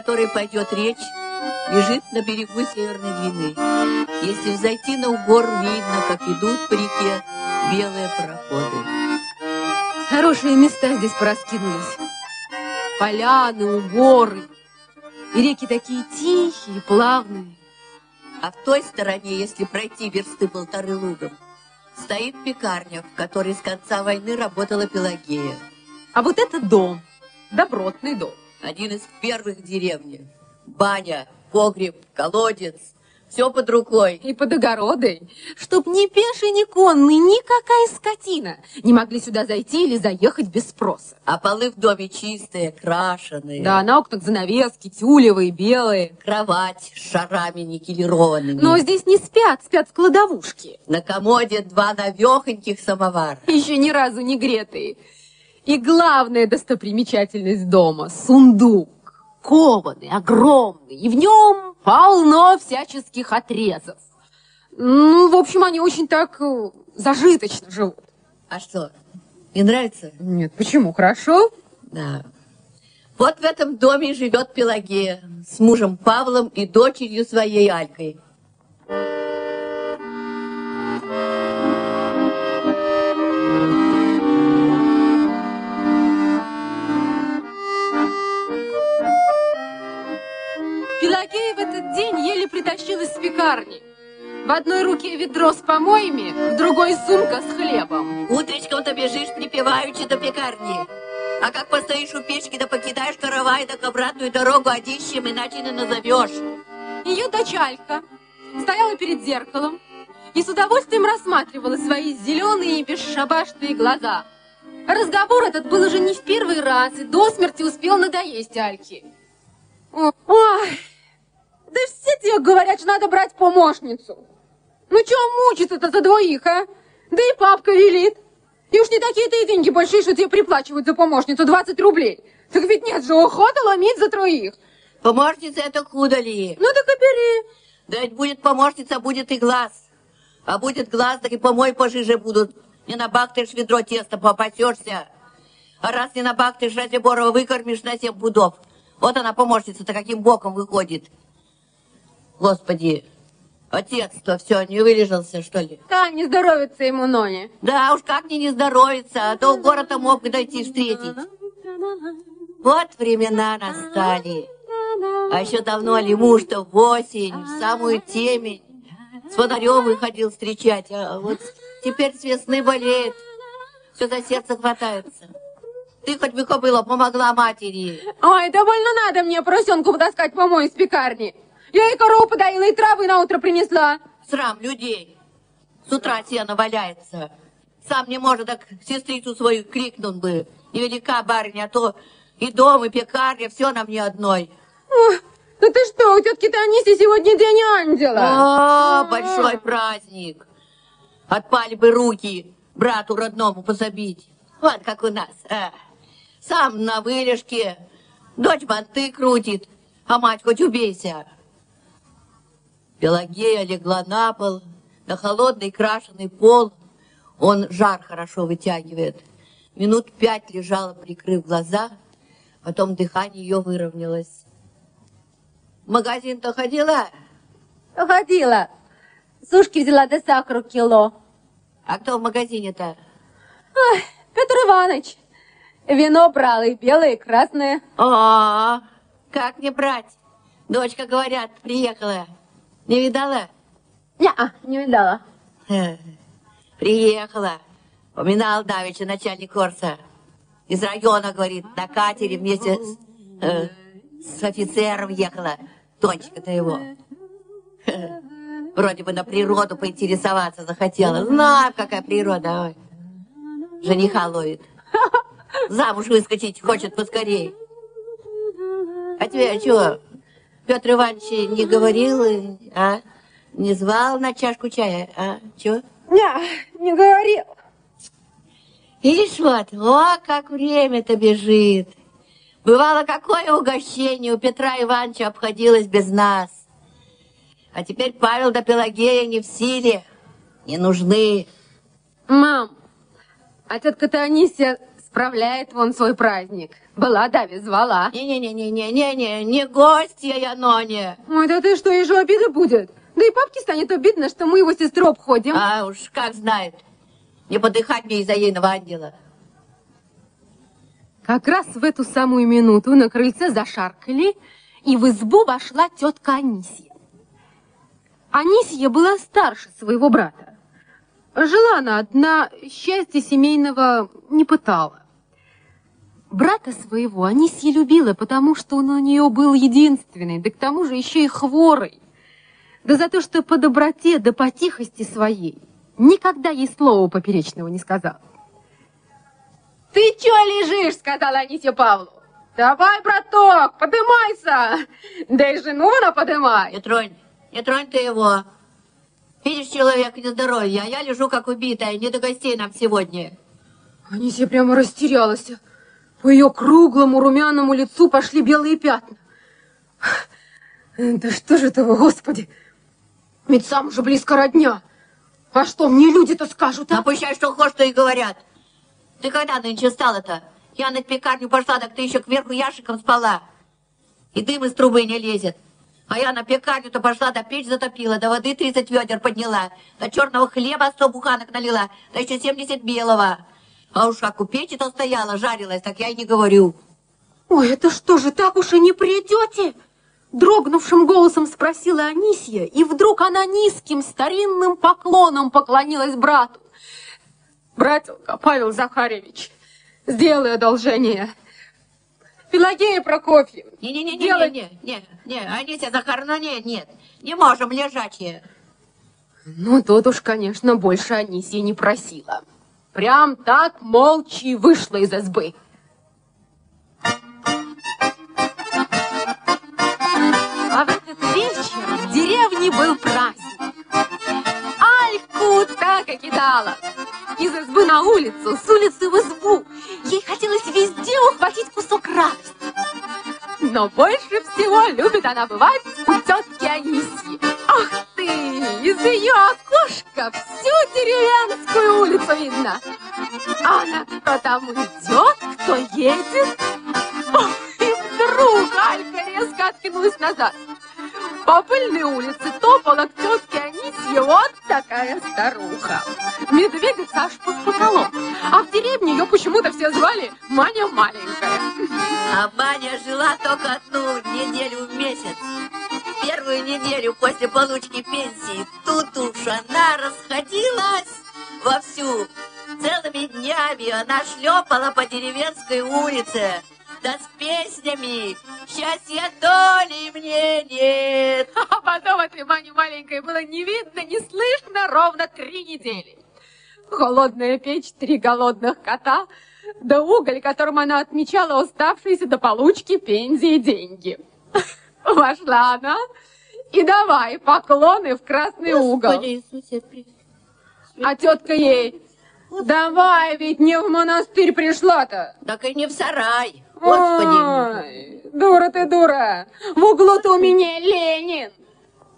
Которой пойдет речь, лежит на берегу Северной Двины. Если взойти на угор, видно, как идут по реке белые пароходы. Хорошие места здесь пораскинулись. Поляны, угоры. И реки такие тихие, плавные. А в той стороне, если пройти версты полторы лугом, стоит пекарня, в которой с конца войны работала Пелагея. А вот это дом, добротный дом. Один из первых в деревне. Баня, погреб, колодец, все под рукой. И под огородой, чтоб ни пеший, ни конный, никакая скотина не могли сюда зайти или заехать без спроса. А полы в доме чистые, крашеные. Да, на окнах занавески, тюлевые, белые. Кровать с шарами никелированными. Но здесь не спят, спят в кладовушке. На комоде два навехоньких самовара. Еще ни разу не гретые. И главная достопримечательность дома – сундук. Кованый, огромный, и в нем полно всяческих отрезов. Ну, в общем, они очень так э, зажиточно живут. А что, не нравится? Нет, почему? Хорошо? Да. Вот в этом доме живет Пелагея с мужем Павлом и дочерью своей Алькой. Пелагея в этот день еле притащилась с пекарни. В одной руке ведро с помоями, в другой сумка с хлебом. Утречком-то бежишь, припеваючи до пекарни. А как постоишь у печки, да покидаешь каравай, так обратную дорогу одищем, иначе не назовешь. Ее дочалька стояла перед зеркалом и с удовольствием рассматривала свои зеленые и бесшабашные глаза. Разговор этот был уже не в первый раз и до смерти успел надоесть Альке. Ой, да все тебе говорят, что надо брать помощницу. Ну чего мучиться-то за двоих, а? Да и папка велит. И уж не такие-то и деньги большие, что тебе приплачивают за помощницу 20 рублей. Так ведь нет же охота ломить за троих. Помощница это худо ли? Ну так и бери. Да ведь будет помощница, будет и глаз. А будет глаз, так и помой пожиже будут. Не набахтаешь ведро теста, попасешься. А раз не набахтаешь, разве Борова выкормишь на семь пудов? Вот она, помощница-то, каким боком выходит. Господи, отец-то все, не вылежался, что ли? Да, не здоровится ему Ноне. Да уж как мне не здоровится, а то в город мог дойти встретить. Вот времена настали. А еще давно ли муж-то в осень, в самую темень, с фонарем выходил встречать, а вот теперь с весны болеет, все за сердце хватается. Ты хоть бы кобыла помогла матери. Ой, довольно надо мне поросенку потаскать помой из пекарни. Я и корову подоила, и травы на утро принесла. Срам людей. С утра сено валяется. Сам не может, так сестрицу свою крикнул бы. Невелика барыня, а то и дом, и пекарня, все на мне одной. Ой, да ты что, у тетки Таниси сегодня день ангела. О, большой праздник. Отпали бы руки брату родному позабить. Вот как у нас. а. Сам на вылежке, дочь банты крутит, а мать хоть убейся. Пелагея легла на пол, на холодный крашеный пол. Он жар хорошо вытягивает. Минут пять лежала, прикрыв глаза, потом дыхание ее выровнялось. В магазин-то ходила? Ходила. Сушки взяла до сахару кило. А кто в магазине-то? Петр Иванович. Вино брал и белое, и красное. О, как не брать? Дочка, говорят, приехала. Не видала? Не, не видала. Э, Приехала. Поминал давеча начальник Корса. Из района, говорит, на катере вместе с, э, с офицером ехала. Тончика-то его. Э, Вроде бы на природу поинтересоваться захотела. Знаю, какая природа. Ой. Жениха ловит. Замуж выскочить хочет поскорей. А тебе что, Петр Иванович не говорил, а? Не звал на чашку чая, а? Чего? Не, не говорил. Видишь, вот, о, как время-то бежит. Бывало, какое угощение у Петра Ивановича обходилось без нас. А теперь Павел да Пелагея не в силе, не нужны. Мам, а тетка Таисия Справляет вон свой праздник. Была Дави, звала. Не-не-не-не-не-не, не гостья я, Ноня. Ой, да ты что, ежу обида будет? Да и папке станет обидно, что мы его сестру обходим. А уж как знает. Не подыхать мне из-за ейного ангела. Как раз в эту самую минуту на крыльце зашаркали, и в избу вошла тетка Анисия. Анисия была старше своего брата. Жила она одна, счастья семейного не пытала. Брата своего Анисия любила, потому что он у нее был единственный, да к тому же еще и хворый. Да за то, что по доброте да по тихости своей никогда ей слова поперечного не сказал. «Ты чё лежишь?» — сказала Анисия Павлу. «Давай, браток, подымайся! Да и жену она подымай!» Не тронь, не тронь ты его. Видишь, человек нездоровье, а я лежу как убитая, не до гостей нам сегодня. Анисия прямо растерялась. По ее круглому румяному лицу пошли белые пятна. Да что же этого, Господи! Ведь сам уже близко родня. А что мне люди-то скажут, а? Напущай, что хочешь, что и говорят. Ты когда нынче стала-то? Я на пекарню пошла, так ты еще кверху ящиком спала. И дым из трубы не лезет. А я на пекарню-то пошла, да печь затопила, до воды 30 ведер подняла, до черного хлеба 100 буханок налила, да еще 70 белого. А уж как у печи-то стояла, жарилась, так я и не говорю. Ой, это что же, так уж и не придете? Дрогнувшим голосом спросила Анисия, и вдруг она низким старинным поклоном поклонилась брату. Братилка, Павел Захаревич, сделай одолжение. Пелагея Прокофьевна, делай- Не-не-не-не-не, Анися Захаровна, нет, нет, не можем лежачие. Ну, тут уж, конечно, больше Анисия не просила. Прям так молча и вышла из избы. А в этот вечер в деревне был праздник. Так и кидала. Из избы на улицу, с улицы в избу. Ей хотелось везде ухватить кусок радости. Но больше всего любит она бывать у тетки Анисии. Ах ты, из ее окошка всю деревенскую улицу видно. А она кто там идет, кто едет. Ох, и вдруг Алька резко откинулась назад. По пыльной улице топала к тетке Анисье вот такая старуха. Медведица аж под потолок. А в деревне ее почему-то все звали Маня Маленькая. А Маня жила только одну неделю в месяц. Первую неделю после получки пенсии тут уж она расходилась вовсю. Целыми днями она шлепала по деревенской улице. Да с песнями «Счастья доли мне нет». А потом этой Мани маленькой было не видно, не слышно ровно три недели. Холодная печь, три голодных кота, да уголь, которым она отмечала уставшиеся до получки пенсии деньги. Вошла она и давай поклоны в красный угол. Иисусе. А тетка ей, давай, ведь не в монастырь пришла-то. Так и не в сарай. Господи. Ой, дура ты, дура. В углу-то у меня Ленин.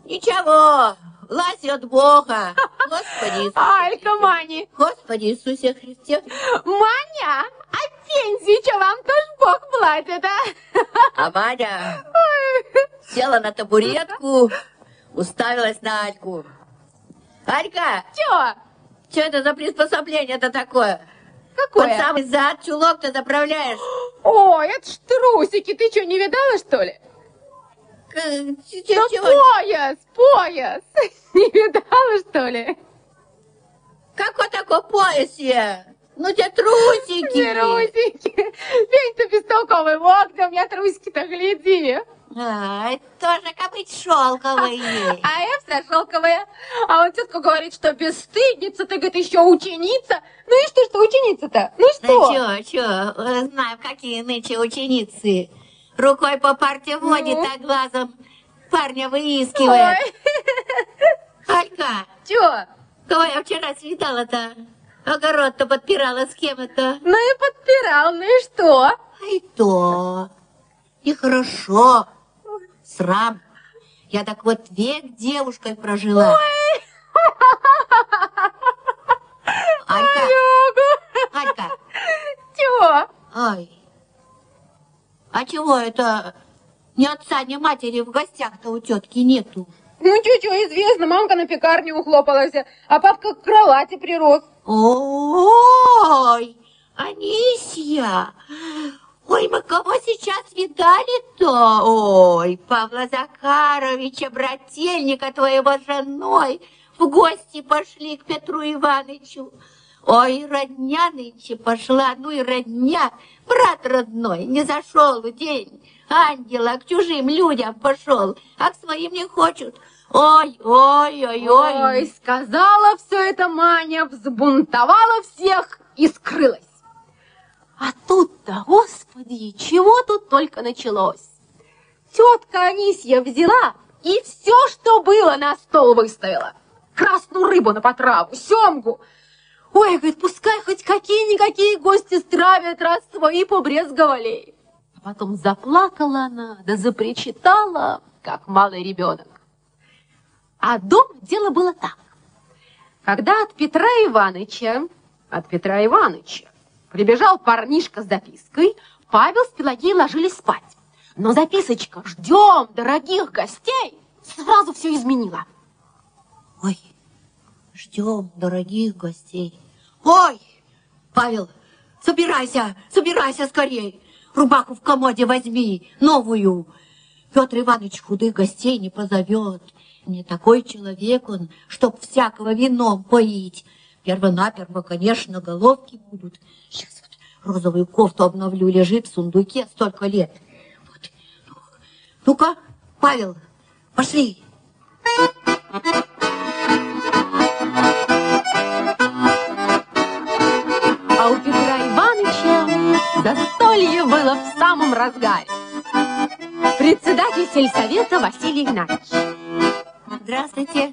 Ничего, власть от Бога. Господи Иисусе Алька. Мани. Господи Иисусе Христе. Маня, а пенсию что вам тоже Бог платит, а? А Ваня села на табуретку, уставилась на Альку. Алька, Чё? что это за приспособление-то такое? Какое? Вот самый зад чулок-то заправляешь. Ой, это ж трусики, ты что, не видала, что ли? К- Да чего? пояс, пояс. Не видала, что ли? Какой такой поясе? Ну, те трусики. Трусики. Вень-то бестолковый, вот где у меня трусики-то, гляди. А, это тоже как быть шелковые. А я вся шелковая. А он тетка говорит, что бесстыдница, ты, говорит, еще ученица. Ну и что, что ученица-то? Ну что? чё, чё, э, знаю, какие нынче ученицы. Рукой по парте водит, Ну? а глазом парня выискивает. Ой, Алька, чё? кого я вчера свидала-то? Огород-то подпирала с кем это? Ну и подпирал, ну и что? А и то. Нехорошо. Срам. Я так вот век девушкой прожила. Алька, Лёга. Алька, Чё? Ой, а чего это ни отца, ни матери в гостях-то у тетки нету? Ну, чё-чё, известно, мамка на пекарню ухлопалась, а папка к кровати прирос. Ой, Анисья, ой, мы кого сейчас видали-то? Ой, Павла Захаровича, брательника твоего женой, в гости пошли к Петру Ивановичу. Ой, родня нынче пошла, ну и родня, брат родной, не зашел в день. Ангела к чужим людям пошел, а к своим не хочет. Ой, ой, ой, ой. Ой, сказала все это Маня, взбунтовала всех и скрылась. А тут-то, господи, чего тут только началось. Тетка Анисья взяла и все, что было, на стол выставила. Красную рыбу на потраву, семгу. Ой, говорит, пускай хоть какие-никакие гости стравят, раз свои побрезговали. А потом заплакала она, да запричитала, как малый ребенок. А дома дело было так. Когда от Петра Ивановича, от Петра Ивановича, прибежал парнишка с запиской, Павел с Пелагеей ложились спать. Но записочка «Ждем дорогих гостей» сразу все изменила. Ой, ждем дорогих гостей. Ой, Павел, собирайся, собирайся скорей. Рубаху в комоде возьми, новую. Петр Иванович худых гостей не позовет. Не такой человек он, чтоб всякого вином поить. Первонаперво, конечно, головки будут. Сейчас вот розовую кофту обновлю, лежит в сундуке столько лет. Вот. Ну-ка, Павел, пошли. А у Петра Ивановича застолье было в самом разгаре. Председатель сельсовета Василий Игнатьевич. Здравствуйте.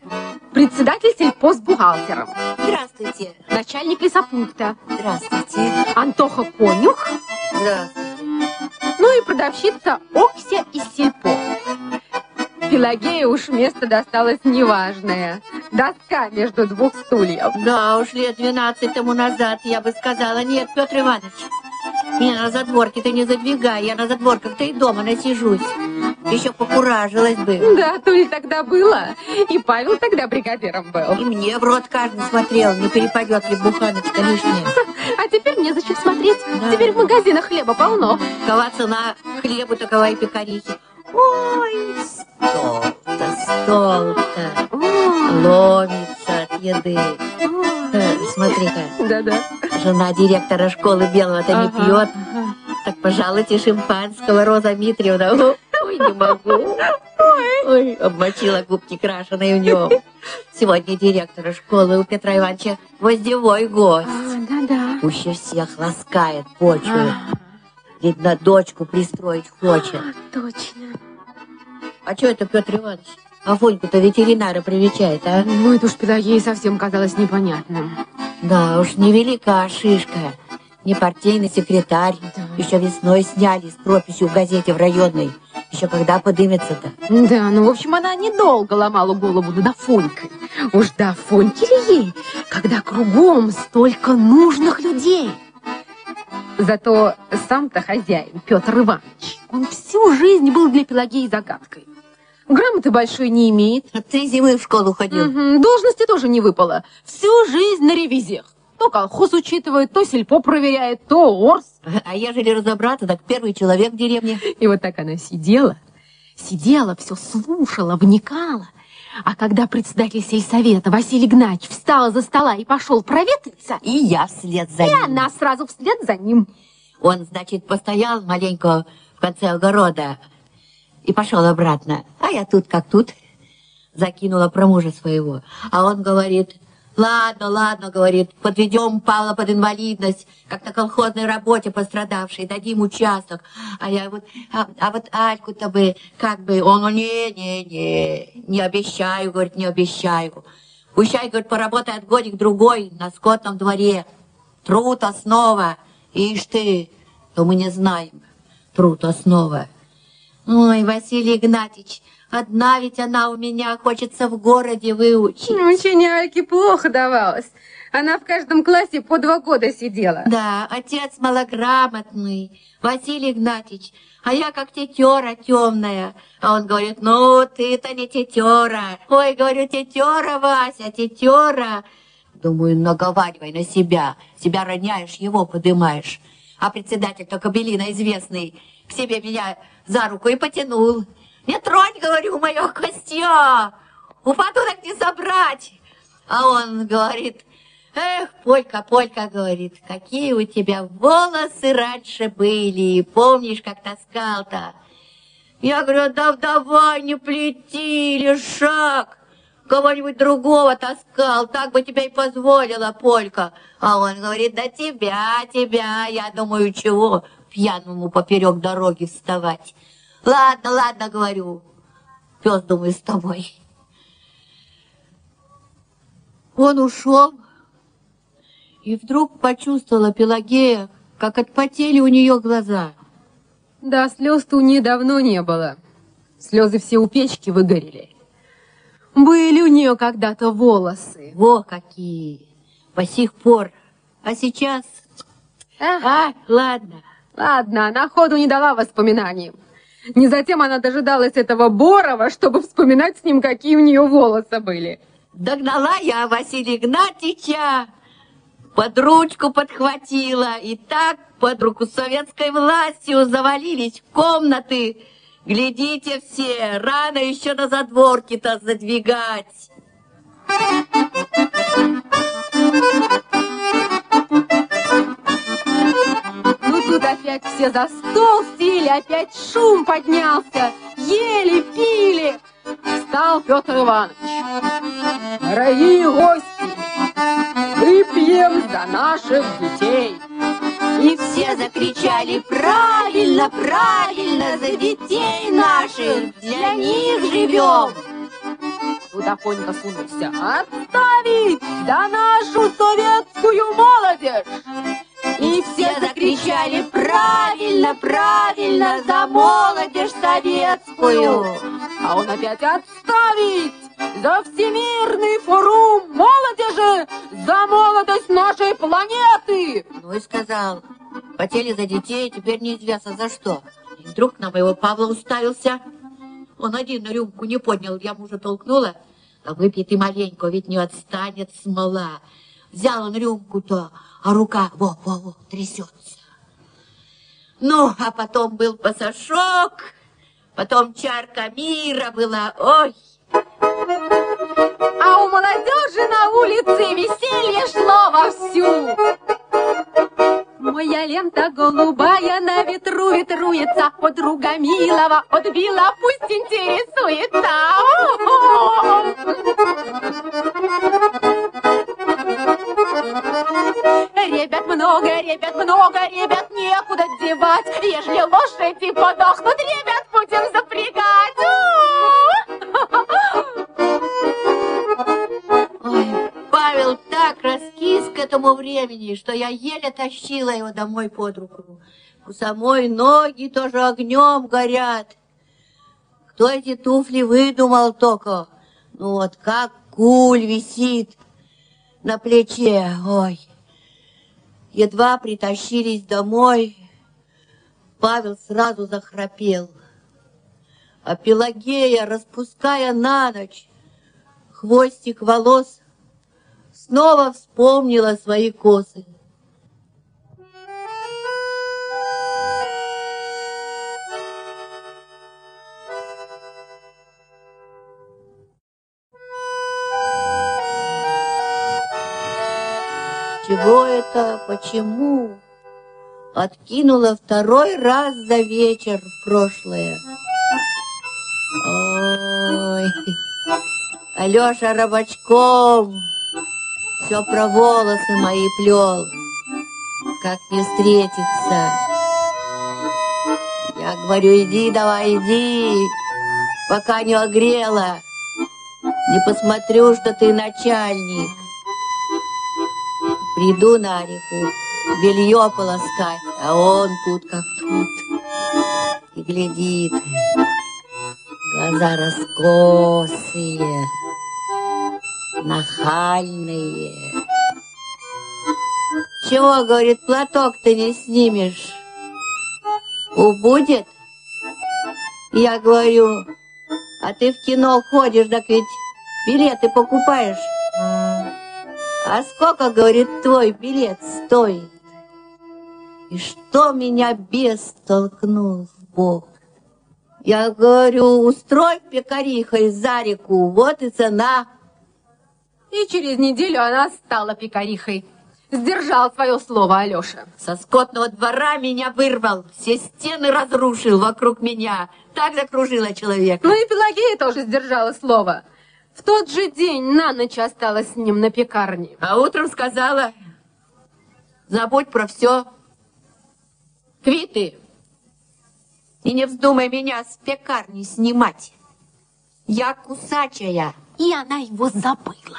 Председатель сельпостбухгалтером. Здравствуйте. Начальник лесопункта. Здравствуйте. Антоха Конюх. Здравствуйте. Ну и продавщица Окся из сельпо. Пелагея уж место досталось неважное. Доска между двух стульев. Да уж, лет 12 тому назад я бы сказала, нет, Петр Иванович, меня на задворке ты не задвигай, я на задворках-то и дома насижусь. Еще покуражилась бы. Да, то ли тогда было. И Павел тогда бригадиром был. И мне в рот каждый смотрел, не перепадет ли буханочка лишняя. А теперь не зачем смотреть. Да. Теперь в магазинах хлеба полно. Какова цена хлебу, такова и пекарихи. Ой, стол-то, стол-то ломится еды. Э, Смотри-ка, Да-да. жена директора школы белого-то не пьет. Так, пожалуйте, шимпанского, Роза Дмитриевна. О, Ой, не могу. Ой, обмочила губки крашеные в нем. Сегодня директора школы у Петра Ивановича гвоздевой гость. А, Да-да. Пуще всех ласкает почву. Видно, дочку пристроить хочет. Точно. А что это Петр Иванович? Афоньку-то ветеринара привечает, а? Ну, это уж Пелагее совсем казалось непонятным. Да уж, невелика шишка. Не партийный секретарь. Да. Еще весной сняли с прописью в газете в районной. Еще когда подымется-то? Да, ну, в общем, она недолго ломала голову над Афонькой. Уж до Афоньки ли ей, когда кругом столько нужных людей? Зато сам-то хозяин, Петр Иванович, он всю жизнь был для Пелагеи загадкой. Грамоты большой не имеет, Три зимы в школу ходил. Мгм, должности тоже не выпало. Всю жизнь на ревизиях. То колхоз учитывает, то сельпо проверяет, то орс. А ежели разобраться, так первый человек в деревне. И вот так она сидела, сидела, все слушала, вникала. А когда председатель сельсовета Василий Игнатьевич встал за стола и пошел проветриться, И я вслед за и ним. она сразу вслед за ним. Он, значит, постоял маленько в конце огорода и пошел обратно. А я тут как тут. Закинула про мужа своего. А он говорит, ладно, ладно, говорит, подведем Павла под инвалидность, как на колхозной работе пострадавший, дадим участок. А я вот, а, а вот Альку-то бы, как бы, он, не, не, не, не обещаю, говорит, не обещаю. Пущай, говорит, поработает годик-другой на скотном дворе. Труд основа. Ишь ты, то мы не знаем. Труд основа. Ой, Василий Игнатьевич, одна ведь она у меня хочется в городе выучить. Учение Альки плохо давалось. Она в каждом классе по два года сидела. Да, отец малограмотный, Василий Игнатьевич, а я как тетера темная. А он говорит, ну, ты-то не тетера. Ой, говорю, тетера, Вася, тетера. Думаю, наговаривай на себя. Себя роняешь, его подымаешь. А председатель-то Кобелина известный к себе меня за руку и потянул. Не тронь, говорю, мое костье. Упаду так не собрать. А он говорит, Эх, Полька, Полька, говорит, какие у тебя волосы раньше были, помнишь, как таскал-то? Я говорю, да давай, не плети, лишак, кого-нибудь другого таскал, так бы тебе и позволила, Полька. А он говорит, да тебя, тебя, я думаю, чего пьяному поперек дороги вставать. Ладно, ладно, говорю, пес, думаю, с тобой. Он ушел, и вдруг почувствовала Пелагея, как отпотели у нее глаза. Да, слез-то у нее давно не было. Слезы все у печки выгорели. Были у нее когда-то волосы. Во какие! По сих пор. А сейчас... А, ладно. Ладно, она ходу не дала воспоминаниям. Не затем она дожидалась этого Борова, чтобы вспоминать с ним, какие у нее волосы были. Догнала я Василия Игнатьича, под ручку подхватила, и так под руку с советской властью завалились в комнаты. Глядите все, рано еще на задворки-то задвигать. Тут опять все за стол сели, опять шум поднялся. Ели, пили. Встал Петр Иванович. Дорогие гости, выпьем за наших детей. И все закричали «Правильно, правильно, за детей наших, для них живем!» Тут Афонька сунулся. Отставить за нашу советскую молодежь! И все закричали «Правильно, правильно, за молодежь советскую!» А он опять отставить за Всемирный форум молодежи, за молодость нашей планеты! Ну и сказал, хотели за детей, теперь неизвестно за что. И вдруг на моего Павла уставился. Он один на рюмку не поднял, я мужа толкнула. А выпей ты маленько, ведь не отстанет смола. Взял он рюмку-то, а рука во, во, во, трясется. Ну, а потом был пасашок, потом чарка мира была, ой. А у молодежи на улице веселье шло вовсю. Моя лента голубая на ветру ветруется, подруга милого отбила, пусть интересуется. Ребят много, ребят много, ребят некуда девать. Ежели лошади подохнут, ребят будем запрягать. Так раскис к этому времени, что я еле тащила его домой под руку. У самой ноги тоже огнем горят. Кто эти туфли выдумал только? Ну вот как куль висит на плече. Ой, едва притащились домой, Павел сразу захрапел. А Пелагея, распуская на ночь хвостик волос, снова вспомнила свои косы. Чего это? Почему? Откинула второй раз за вечер в прошлое. Ой, Алеша рыбачком все про волосы мои плел. Как не встретиться? Я говорю, иди давай, иди, пока не огрела. Не посмотрю, что ты начальник. Приду на реку, белье полоскать, а он тут как тут. и глядит. Глаза раскосые, нахальные. Чего, говорит, платок ты не снимешь? Убудет? Я говорю, а ты в кино ходишь, так ведь билеты покупаешь. А сколько, говорит, твой билет стоит? И что меня бес толкнул в бок? Я говорю, устрой пекарихой за реку, вот и цена. И через неделю она стала пекарихой. Сдержал свое слово Алеша. Со скотного двора меня вырвал, все стены разрушил вокруг меня. Так закружила человека. Ну и Пелагея тоже сдержала слово. В тот же день на ночь осталась с ним на пекарне. А утром сказала, забудь про все, квиты, и не вздумай меня с пекарни снимать. Я кусачая. И она его забыла.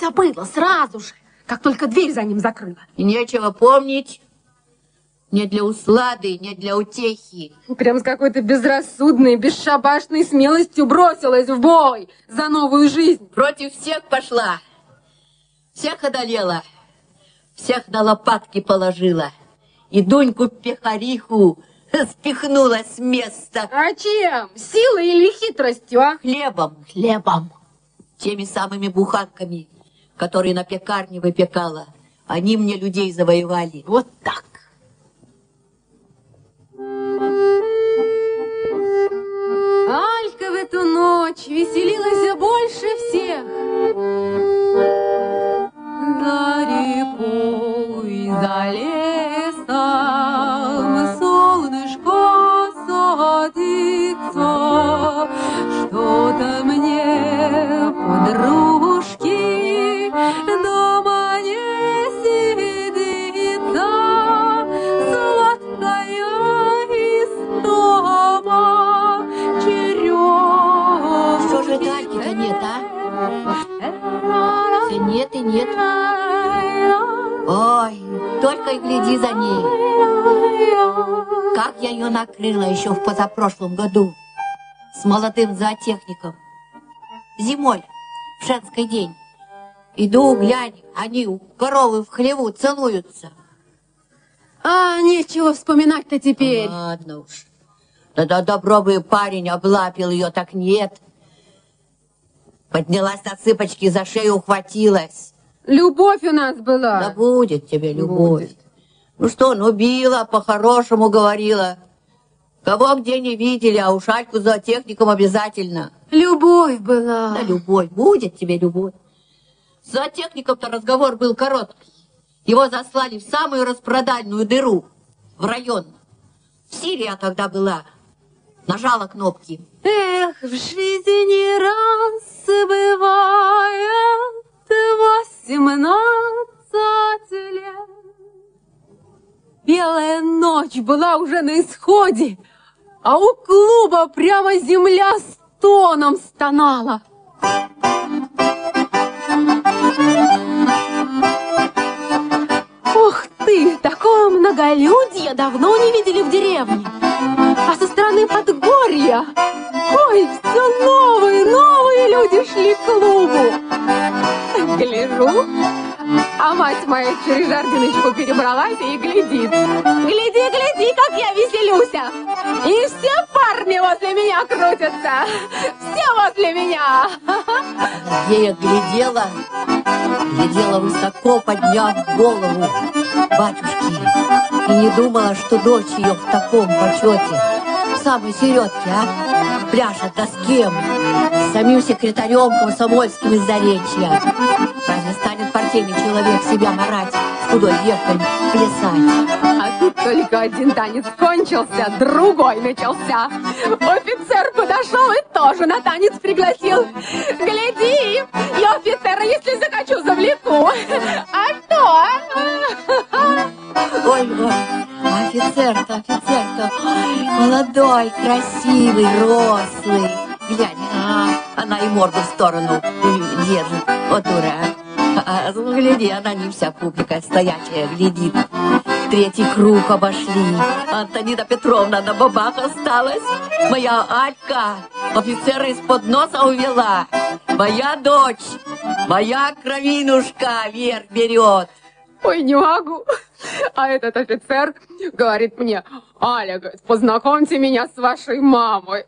Забыла сразу же, как только дверь за ним закрыла. И нечего помнить. Не для услады, не для утехи. Прям с какой-то безрассудной, бесшабашной смелостью бросилась в бой за новую жизнь. Против всех пошла. Всех одолела. Всех на лопатки положила. И Дуньку-пехариху спихнула с места. А чем? Силой или хитростью, а? Хлебом, Хлебом. теми самыми буханками, которые на пекарне выпекала. Они мне людей завоевали. Вот так. Алька в эту ночь веселилась больше всех. За рекой, за лесом солнышко садится, что-то мне подружки нет. Ой, только и гляди за ней. Как я ее накрыла еще в позапрошлом году с молодым зоотехником. Зимой, в женский день. Иду, глянь, они у коровы в хлеву целуются. А, нечего вспоминать-то теперь. Ладно уж. Да-да, добро бы парень облапил ее, так нет. Поднялась на цыпочки, за шею ухватилась. Любовь у нас Да была. будет тебе любовь. Будет. Ну что, ну била, по-хорошему говорила. Кого где не видели, а уж Альку за техником обязательно. Любовь была. Да любовь, будет тебе любовь. За техником-то разговор был короткий. Его заслали в самую распродальную дыру, в район. В Сирии я тогда была. Нажала кнопки. Эх, в жизни раз бывает восемнадцать лет. Белая ночь была уже на исходе, а у клуба прямо земля стоном стонала. Ух ты, такого многолюдья давно не видели в деревне. А со стороны Подгорья, ой, все новые, новые люди шли к клубу. Гляжу, а мать моя через жардиночку перебралась и глядит. Гляди, гляди, как я веселюся. И все парни возле меня крутятся. Все возле меня. Где я глядела, глядела высоко, подняв голову батюшки, и не думала, что дочь ее в таком почете, в самой середке, а? Пляшет, да с кем? С самим секретарем комсомольским из Заречья. Разве станет партийный человек себя марать, с худой девкой плясать? А только один танец кончился, другой начался. Офицер подошел и тоже на танец пригласил. Гляди, я офицера, если захочу, завлеку. А то? Ой, ой, офицер-то, офицер-то, ой, молодой, красивый, рослый. Глянь, а, она и морду в сторону держит. Вот дура. А, гляди, она не вся публика стоячая глядит. третий круг обошли. Антонина Петровна на бабах осталась. Моя Алька офицера из-под носа увела. Моя дочь, моя кровинушка вверх берет. Ой, не могу. А этот офицер говорит мне, Аля, познакомьте меня с вашей мамой.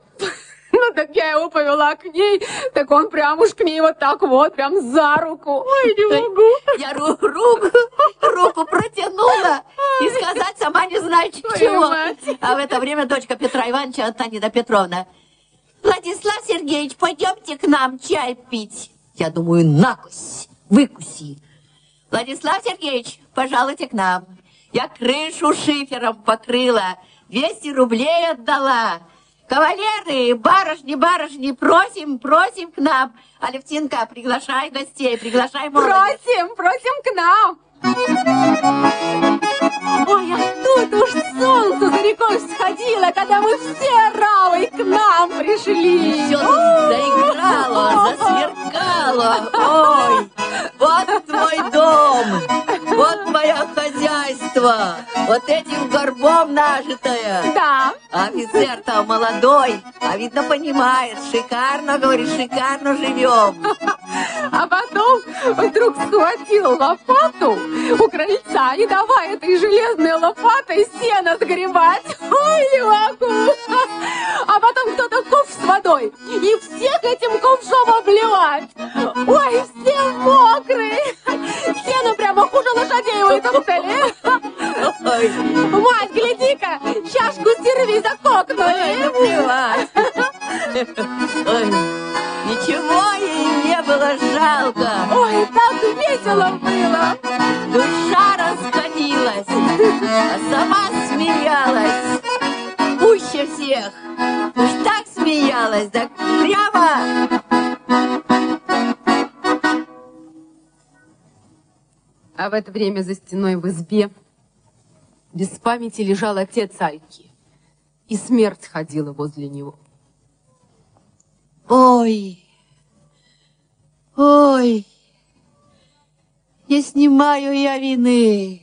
Ну, так я его повела к ней, так он прям уж к ней вот так вот, прям за руку. Ой, не могу. Я ру руку, руку протянула и сказать сама не знаю чего. А в это время дочка Петра Ивановича, Антонина Петровна, Владислав Сергеевич, пойдемте к нам чай пить. Я думаю, накусь, выкуси. Владислав Сергеевич, пожалуйте к нам. Я крышу шифером покрыла, 200 рублей отдала. Кавалеры, барышни, барышни, просим, просим к нам. Алевтинка, приглашай гостей, приглашай молодежь. Просим, просим к нам. Ой, а тут уж солнце за рекой сходило, когда мы все равой к нам пришли. Все заиграло, засверкало. Ой, вот твой дом, вот мое хозяйство, вот этим горбом нажитое. Да, Офицер-то молодой, а видно понимает, шикарно, говорит, шикарно живем. а потом вдруг схватил лопату у крыльца и давай этой железной лопатой сено сгребать. Ой, не могу. А потом кто-то ковш с водой и всех этим ковшом обливать. Ой, все мокрые. Сено прямо хуже лошадей. Ой, Мать, гляди-ка, чашку серви закокнули. наплевать. Ой, ничего ей не было жалко. Ой, так весело было. Душа расходилась, а сама смеялась. Пуще всех. Уж так смеялась, так прямо. А в это время за стеной в избе без памяти лежал отец Альки. И смерть ходила возле него. Ой, ой, не снимаю я вины.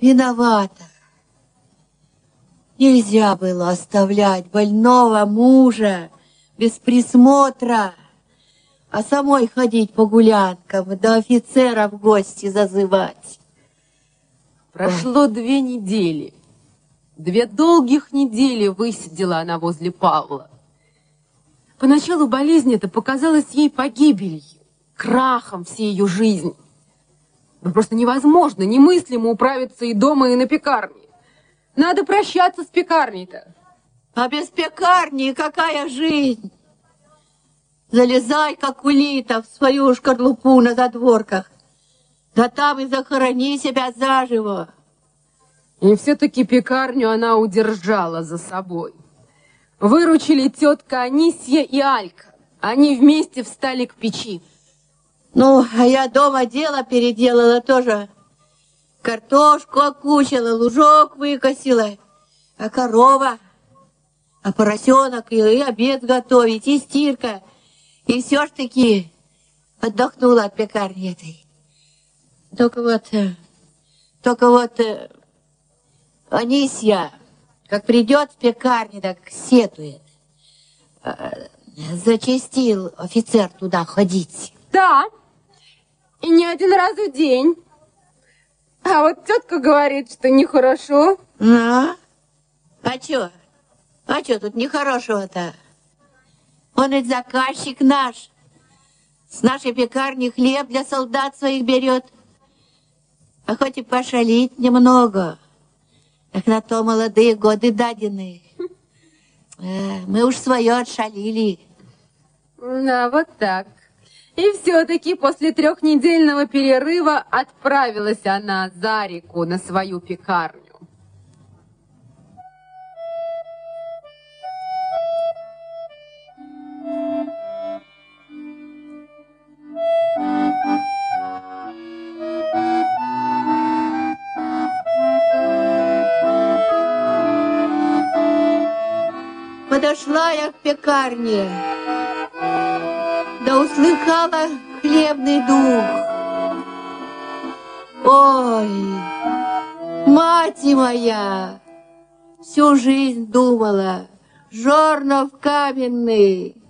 Виновата. Нельзя было оставлять больного мужа без присмотра, а самой ходить по гулянкам, до офицера в гости зазывать. Прошло две недели. Две долгих недели высидела она возле Павла. Поначалу болезнь эта показалась ей погибелью, крахом всей ее жизни. Ну, просто невозможно, немыслимо управиться и дома, и на пекарне. Надо прощаться с пекарней-то. А без пекарни какая жизнь? Залезай, как улита, в свою шкарлупу на задворках. Да там и захорони себя заживо. И все-таки пекарню она удержала за собой. Выручили тетка Анисья и Алька. Они вместе встали к печи. Ну, а я дома дело переделала тоже. Картошку окучила, лужок выкосила. А корова, а поросенок, и, и обед готовить, и стирка. И все ж таки отдохнула от пекарни этой. Только вот, э, только вот э, Анисья, как придет в пекарню, так сетует. Э, Зачастил офицер туда ходить. Да, и не один раз в день. А вот тетка говорит, что нехорошо. Ну, а чё? А чё тут нехорошего-то? Он ведь заказчик наш. С нашей пекарни хлеб для солдат своих берет. А хоть и пошалить немного, на то молодые годы дадены. Э, Мы уж свое отшалили. Да, вот так. И все-таки после трехнедельного перерыва отправилась она за реку на свою пекарню. Подошла я к пекарне, да услыхала хлебный дух. Ой, Мать моя, всю жизнь думала, Жорнов каменный,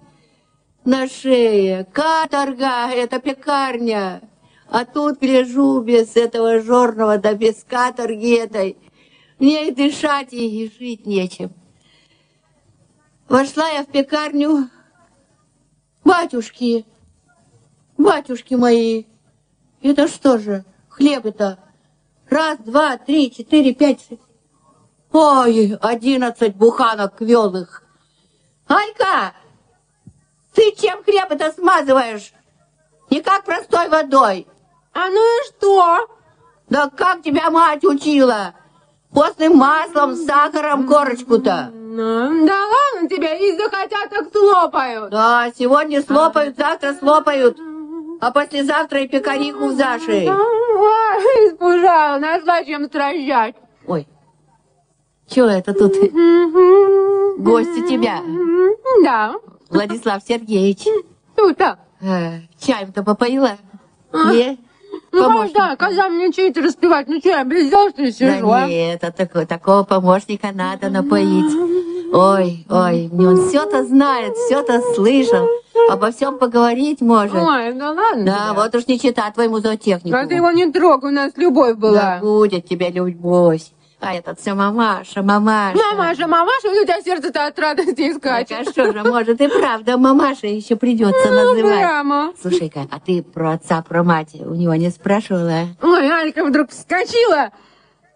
на шее, каторга, это пекарня. А тут гляжу без этого жорного, да без каторги этой. Мне и дышать, и жить нечем. Вошла я в пекарню. Батюшки, батюшки мои, это что же, хлеб это? Раз, два, три, четыре, пять. Ой, одиннадцать буханок квелых. Алька, ты чем хлеб это смазываешь? Не как простой водой. А ну и что? Да как тебя мать учила? Постным маслом, сахаром корочку-то. Да ладно тебе, и захотят, так слопают. Да, сегодня слопают, завтра слопают. А послезавтра и пекариху в зашей. Ой, испужала, нашла чем стражать. Ой, что это тут? Гости тебя, Да, Владислав Сергеевич. тут-то. Э, Чаем-то попоила? А? Не? Ну, Помощник. да, когда мне учить распевать, ну что, я без дел, что ли, сижу, Да а? нет, а такого, такого помощника надо напоить. Ой, ой, он все-то знает, все-то слышал, обо всем поговорить может. Ой, да ладно Да, тебе. вот уж не чита твоему зоотехнику. А ты его не трогай, у нас любовь Да была. будет тебе любовь. А этот все мамаша, мамаша. Мамаша, мамаша, у тебя сердце-то от радости скачет. а что же, может и правда мамаша еще придется называть. Прямо. Слушай-ка, а ты про отца, про мать у него не спрашивала? Ой, Алька вдруг вскочила,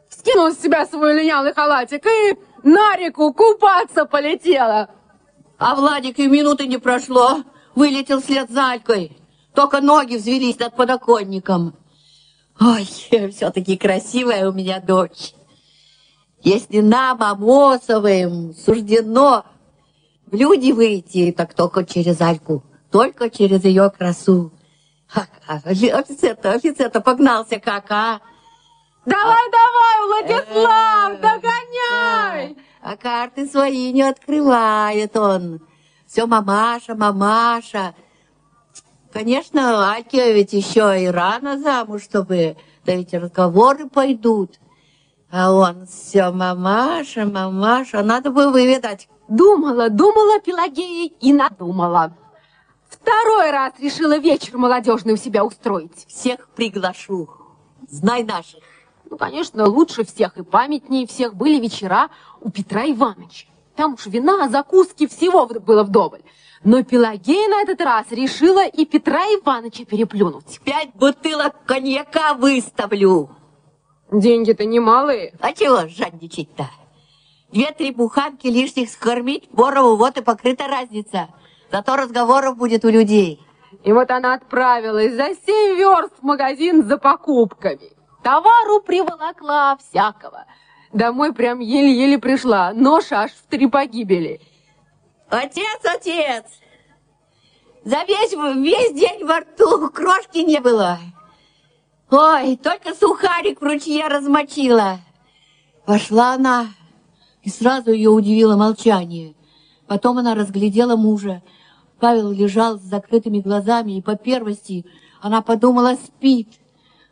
скинула с себя свой линялый халатик и на реку купаться полетела. А Владик и минуты не прошло, вылетел вслед за Алькой. Только ноги взвелись над подоконником. Ой, все-таки красивая у меня дочь. Если нам, Амосовым, суждено в люди выйти, так только через Альку, только через ее красу. Офицер-то, офицер-то погнался как, а? Давай, давай, Владислав, Э, догоняй! А карты свои не открывает он. Все мамаша, мамаша. Конечно, Альке ведь еще и рано замуж, чтобы... Да ведь разговоры пойдут. А он все мамаша, мамаша. Надо бы выведать. Думала, думала Пелагея и надумала. Второй раз решила вечер молодежный у себя устроить. Всех приглашу. Знай наших. Ну, конечно, лучше всех и памятнее всех были вечера у Петра Ивановича. Там уж вина, закуски, всего было вдоволь. Но Пелагея на этот раз решила и Петра Ивановича переплюнуть. Пять бутылок коньяка выставлю. Деньги-то немалые. А чего жадничать-то? Две-три буханки лишних скормить, борову, вот и покрыта разница. Зато разговоров будет у людей. И вот она отправилась за семь верст в магазин за покупками. Товару приволокла всякого. Домой прям еле-еле пришла. Нож аж в три погибели. Отец, отец! За весь, весь день во рту крошки не было. Ой, только сухарик в ручье размочила. Вошла она, и сразу ее удивило молчание. Потом она разглядела мужа. Павел лежал с закрытыми глазами, и по первости она подумала, спит.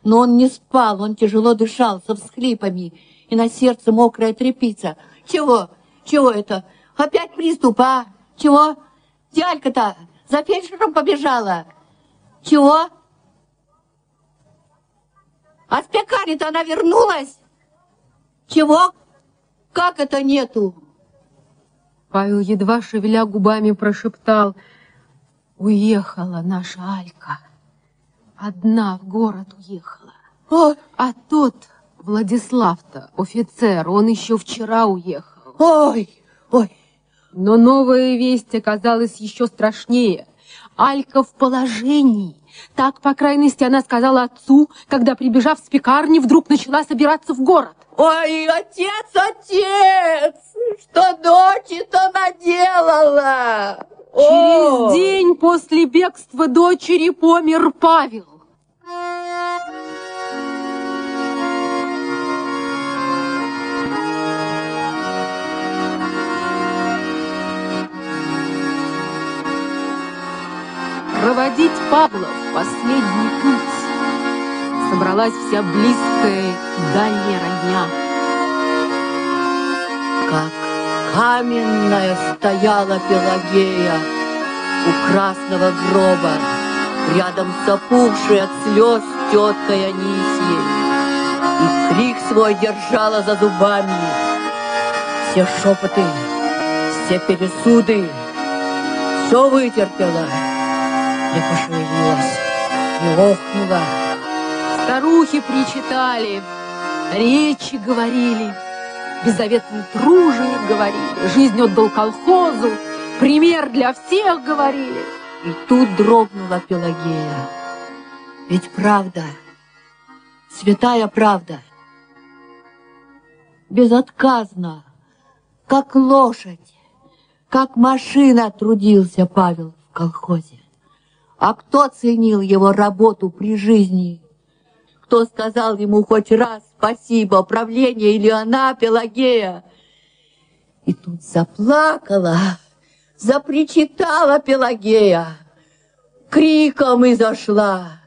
Но он не спал, он тяжело дышал, со всхлипами, и на сердце мокрая тряпица. Чего? Чего это? Опять приступ, а? Чего? Дялька-то за фельдшером побежала. Чего? А с пекарни-то она вернулась? Чего? Как это нету? Павел, едва шевеля губами, прошептал. Уехала наша Алька. Одна в город уехала. Ой, А тот, Владислав-то, офицер, он еще вчера уехал. ой, ой. Но новая весть оказалась еще страшнее. Алька в положении. Так, по крайности, она сказала отцу, когда, прибежав с пекарни, вдруг начала собираться в город. Ой, отец, отец! Что дочь-то наделала? Через О! день после бегства дочери помер Павел. Проводить Павла в последний путь собралась вся близкая дальняя родня. Как каменная стояла Пелагея у красного гроба, рядом с опухшей от слез теткой Анисьей. И крик свой держала за зубами. Все шепоты, все пересуды, все вытерпела, не пошевелилась, не охнула. Старухи причитали, речи говорили, беззаветный труженик говорили, жизнь отдал колхозу, пример для всех говорили. И тут дрогнула Пелагея. Ведь правда, святая правда, безотказно, как лошадь, как машина трудился Павел в колхозе. А кто ценил его работу при жизни? Кто сказал ему хоть раз спасибо, правление или она, Пелагея? И тут заплакала, запричитала Пелагея, криком и зашла.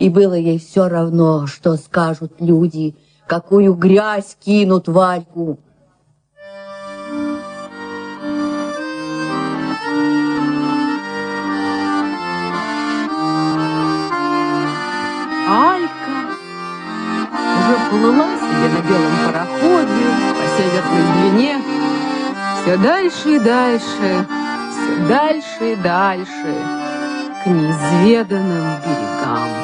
И было ей все равно, что скажут люди, какую грязь кинут Вальку. Дальше и дальше, все дальше и дальше к неизведанным берегам.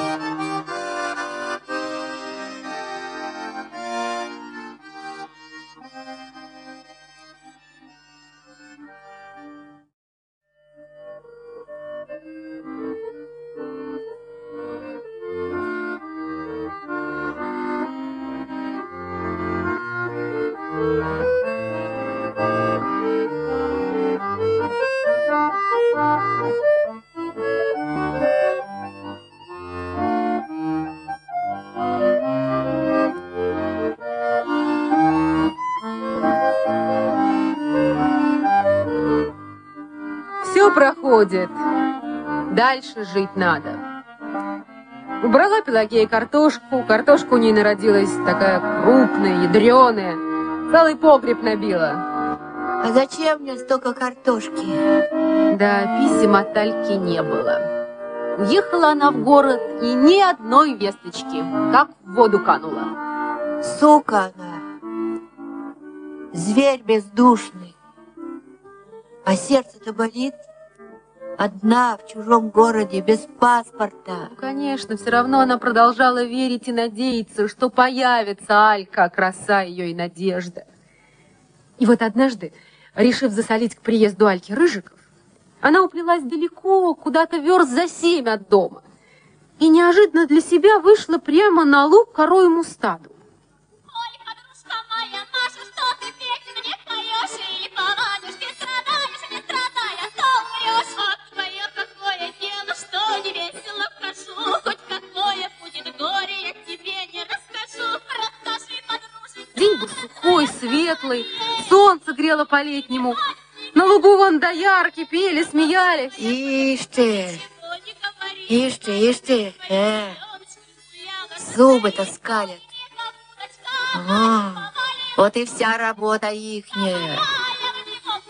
Проходит. Дальше жить надо. Убрала Пелагея картошку. Картошка у ней народилась такая крупная, ядреная. Целый погреб набила. А зачем мне столько картошки? Да, писем от Альки не было. Уехала она в город, и ни одной весточки, как в воду канула. Сука она, зверь бездушный. А сердце-то болит. Одна в чужом городе, без паспорта. Ну, конечно, все равно она продолжала верить и надеяться, что появится Алька, краса ее и надежда. И вот однажды, решив засолить к приезду Альки Рыжиков, она уплелась далеко, куда-то верст за семь от дома. И неожиданно для себя вышла прямо на луг коровьему стаду. Сухой, светлый, солнце грело по-летнему. На лугу вон доярки пели, смеялись. Ишь ты, ишь ты, ишь ты. Э, зубы-то скалят. Кабуточка, А, вот и вся работа ихняя.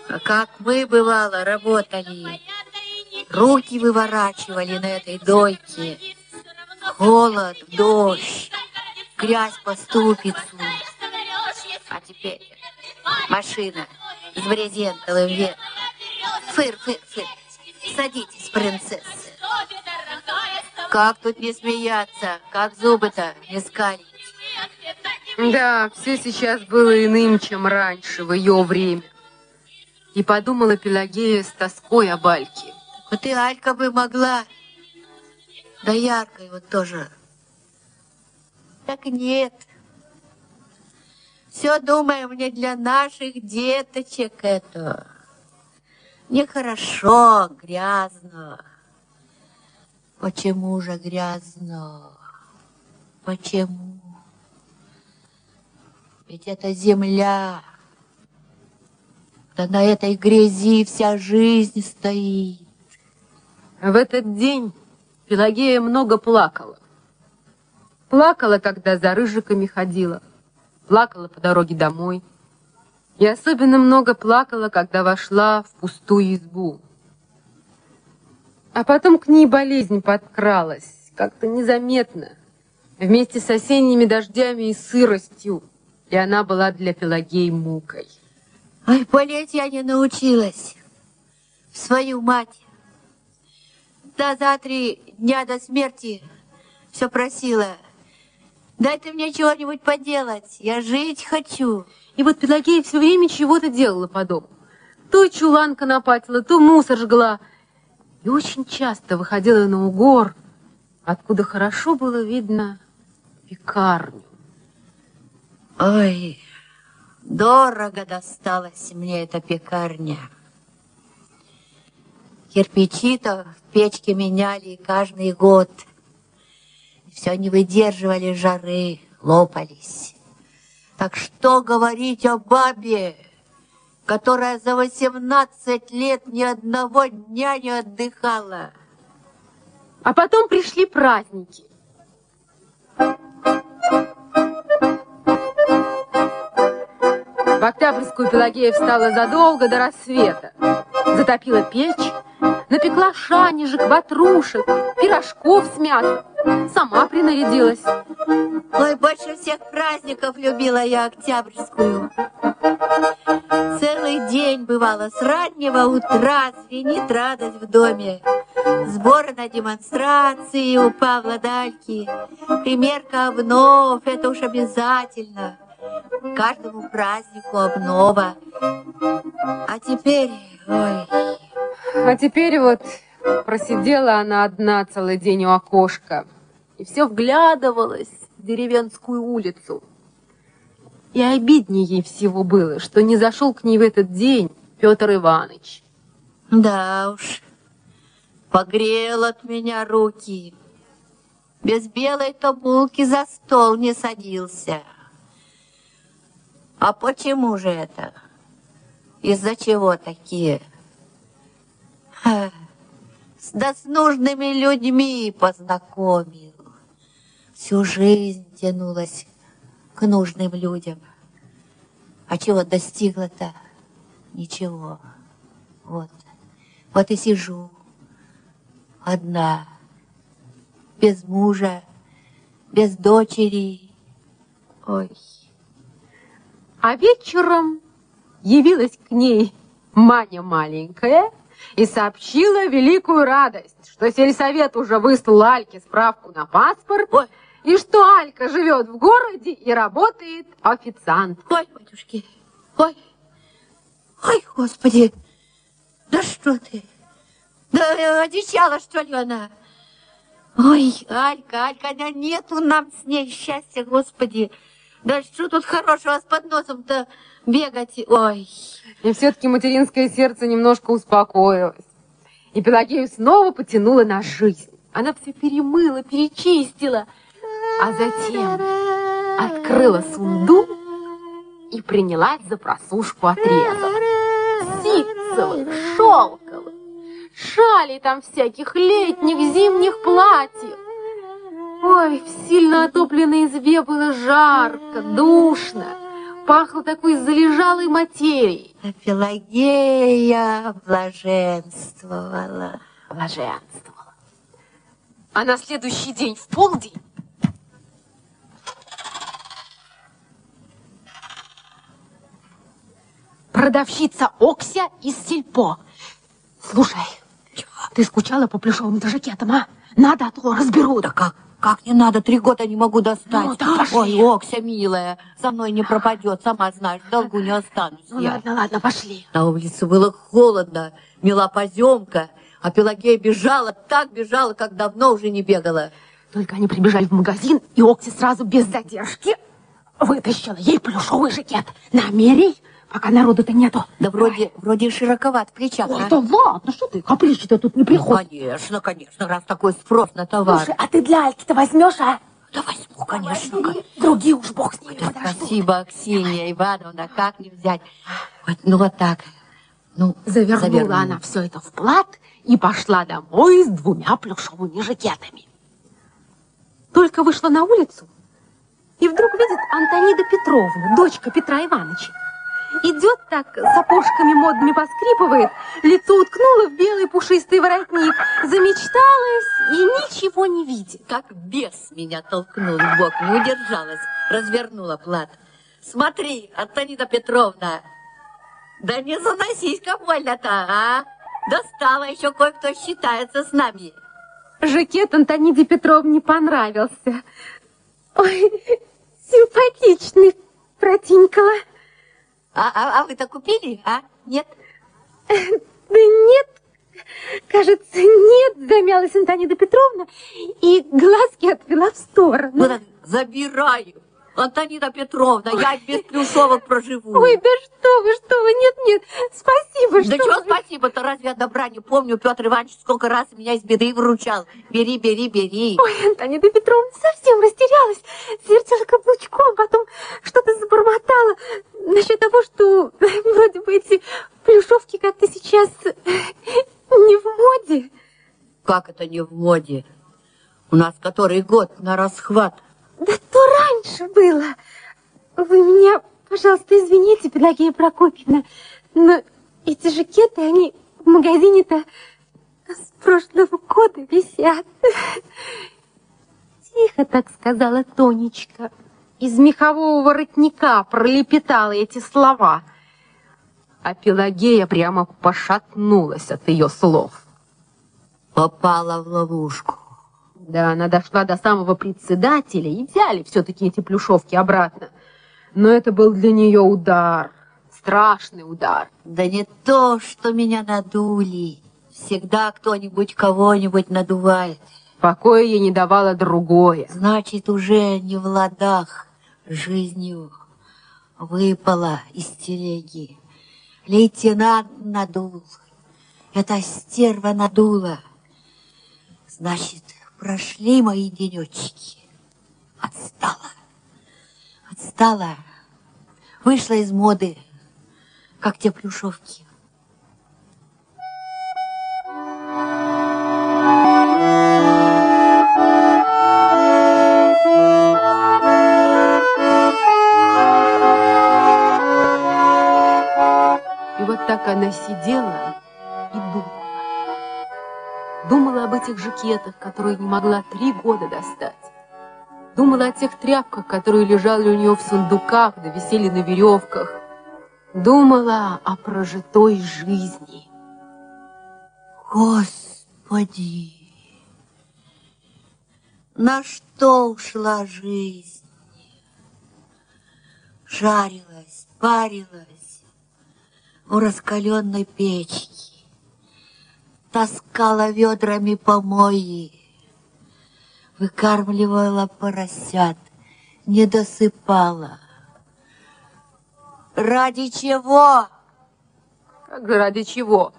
А как мы, бывало, работали. Руки выворачивали на этой дойке. Холод, дождь, грязь по ступицу. Теперь машина с брезентовым верхом. Фыр, фыр, фыр. Садитесь, принцессы. Как тут не смеяться? Как зубы-то не скалить? Да, все сейчас было иным, чем раньше, в ее время. И подумала Пелагея с тоской об Альке. Вот и Алька бы могла. Да яркой вот тоже. Так нет. Все думаем не для наших деточек это. Нехорошо, грязно. Почему же грязно? Почему? Ведь это земля. Да на этой грязи вся жизнь стоит. В этот день Пелагея много плакала. Плакала, когда за рыжиками ходила. Плакала по дороге домой. И особенно много плакала, когда вошла в пустую избу. А потом к ней болезнь подкралась, как-то незаметно, вместе с осенними дождями и сыростью. И она была для Пелагеи мукой. Ой, болеть я не научилась. Свою мать. Да за три дня до смерти все просила. Дай ты мне чего-нибудь поделать. Я жить хочу. И вот Пелагея все время чего-то делала по дому. То чулан конопатила, то мусор жгла. И очень часто выходила на угор, откуда хорошо было видно пекарню. Ой, дорого досталась мне эта пекарня. Кирпичи-то в печке меняли каждый год. Все не выдерживали жары, лопались. Так что говорить о бабе, которая за 18 лет ни одного дня не отдыхала? А потом пришли праздники. В Октябрьскую Пелагея встала задолго до рассвета. Затопила печь, напекла шанежек, ватрушек, пирожков с мясом. Сама принарядилась. Ой, больше всех праздников любила я Октябрьскую. Целый день бывало, с раннего утра звенит радость в доме. Сборы на демонстрации у Павла Дальки, примерка обнов, это уж обязательно. Каждому празднику обнова. А теперь, ой, А теперь вот просидела она одна целый день у окошка и все вглядывалась в деревенскую улицу. И обиднее ей всего было, что не зашел к ней в этот день Петр Иванович. да уж, погрел от меня руки. Без белой-то булки за стол не садился. А почему же это? Из-за чего такие? С- Да с нужными людьми познакомил. Всю жизнь тянулась к нужным людям. А чего достигла-то? Ничего. Вот. Вот и сижу. Одна. Без мужа. Без дочери. Ой. А вечером явилась к ней Маня маленькая и сообщила великую радость, что сельсовет уже выслал Альке справку на паспорт, Ой. и что Алька живет в городе и работает официанткой. Ой, батюшки. Ой. Ой, господи. Да что ты? Да э, одичала, что ли, она? Ой, Алька, Алька, да нету нам с ней счастья, господи. Да что тут хорошего с подносом-то бегать? Ой. И все-таки материнское сердце немножко успокоилось. И Пелагею снова потянуло на жизнь. Она все перемыла, перечистила, а затем открыла сундук и принялась за просушку отрезов. Ситцевых, шелковых, шалей там всяких, летних, зимних платьев. Ой, в сильно отопленной избе было жарко, душно, пахло такой залежалой материей. А Пелагея блаженствовала. блаженствовала. А на следующий день в полдень продавщица Окся из Сельпо. Слушай, ты скучала по плюшевым жакетам, а? Надо, а то разберут. Да как, как не надо, три года не могу достать. Ну, пошли. Ой, Окся, милая, со мной не пропадет, сама знаешь, в долгу не останусь Ну я. ладно, ладно, пошли. На улице было холодно, мела поземка, а Пелагея бежала, так бежала, как давно уже не бегала. Только они прибежали в магазин, и Окси сразу без задержки вытащила ей плюшевый жакет. Намерей, пока народу-то нету. Да вроде, вроде широковат в плечах. Ой, а? да ладно, что ты, капричи-то тут не приходят. Конечно, конечно, раз такой спрос на товар. Слушай, а ты для Альки-то возьмешь, а? Да возьму, конечно. как- Другие уж бог с ними Да подождут. спасибо, Аксинья Ивановна, как не взять. Вот, ну вот так. Ну, Завернула заверну. она все это в плат и пошла домой с двумя плюшевыми жакетами. только вышла на улицу, и вдруг видит Антонида Петровна, дочка Петра Ивановича. Идет так, сапожками модными поскрипывает, лицо уткнуло в белый пушистый воротник, замечталась и ничего не видит. Как бес меня толкнул в бок, не удержалась, развернула плат. Смотри, Антонида Петровна, да не заносись-ка больно-то, а? Достала еще кое-кто считается с нами. Жакет Антониде Петровне понравился. Ой, симпатичный, протинькала. А, а, а вы-то купили, а? Нет? Да нет, кажется, нет, замялась Антонида Петровна и глазки отвела в сторону. Ну так забираю. Антонида Петровна, я без плюшовок проживу. Ой, да что вы, что вы, нет, нет, спасибо, Да чего спасибо-то, разве я добра не помню? Петр Иванович сколько раз меня из беды выручал. Бери, бери, бери. Ой, Антонида Петровна совсем растерялась, свертела каблучком, потом что-то забормотала насчет того, что вроде бы эти плюшовки как-то сейчас не в моде. Как это не в моде? У нас который год на расхват. Да то раньше было. Вы меня, пожалуйста, извините, Пелагея Прокопьевна, но эти жакеты, они в магазине-то с прошлого года висят. Тихо так сказала Тонечка. Из мехового воротника пролепетала эти слова. А Пелагея прямо пошатнулась от ее слов. Попала в ловушку. Да, она дошла до самого председателя и взяли все-таки эти плюшовки обратно. Но это был для нее удар, страшный удар. Да не то, что меня надули. Всегда кто-нибудь кого-нибудь надувает. Покоя ей не давало другое. Значит, уже не в ладах жизнью выпала из телеги. Лейтенант надул. Эта стерва надула. Значит, прошли мои денечки. Отстала. Отстала. Вышла из моды, как те плюшовки. И вот так она сидела и думала. Думала об этих жакетах, которые не могла три года достать. Думала о тех тряпках, которые лежали у нее в сундуках, да висели на веревках. Думала о прожитой жизни. Господи, на что ушла жизнь? Жарилась, парилась у раскаленной печки, таскала ведрами помои, выкармливала поросят, не досыпала. Ради чего? Как же ради чего?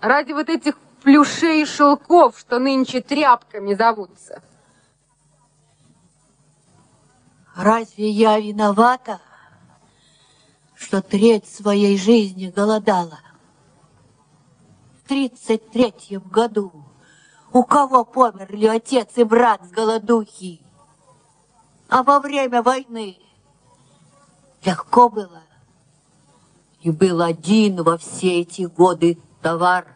Ради вот этих плюшей и шелков, что нынче тряпками зовутся. Разве я виновата, что треть своей жизни голодала? Тридцать третьем году у кого померли отец и брат с голодухи? А во время войны легко было. И был один во все эти годы товар,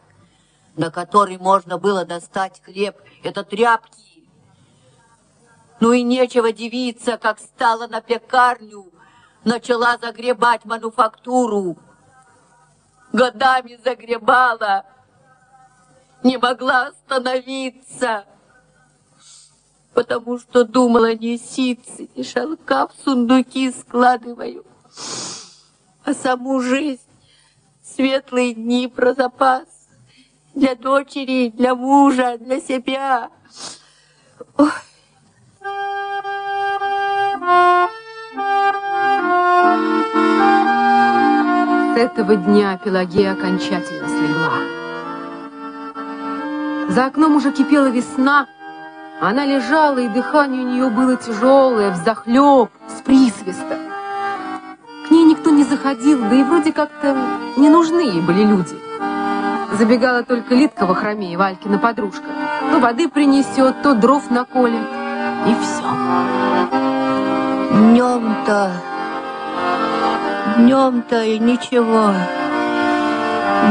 на который можно было достать хлеб. Это тряпки. Ну и нечего дивиться, как стала на пекарню, начала загребать мануфактуру. Годами загребала, не могла остановиться, потому что думала, не ситцы, не шелка в сундуки складываю, а саму жизнь, светлые дни про запас для дочери, для мужа, для себя. Ой. С этого дня Пелагея окончательно слегла. За окном уже кипела весна. Она лежала, и дыхание у нее было тяжелое, взахлеб, с присвистом. К ней никто не заходил, да и вроде как-то не нужны ей были люди. Забегала только Литка в охраме, Валькина подружка. То воды принесет, то дров наколет. и все. Днем-то, днем-то и ничего.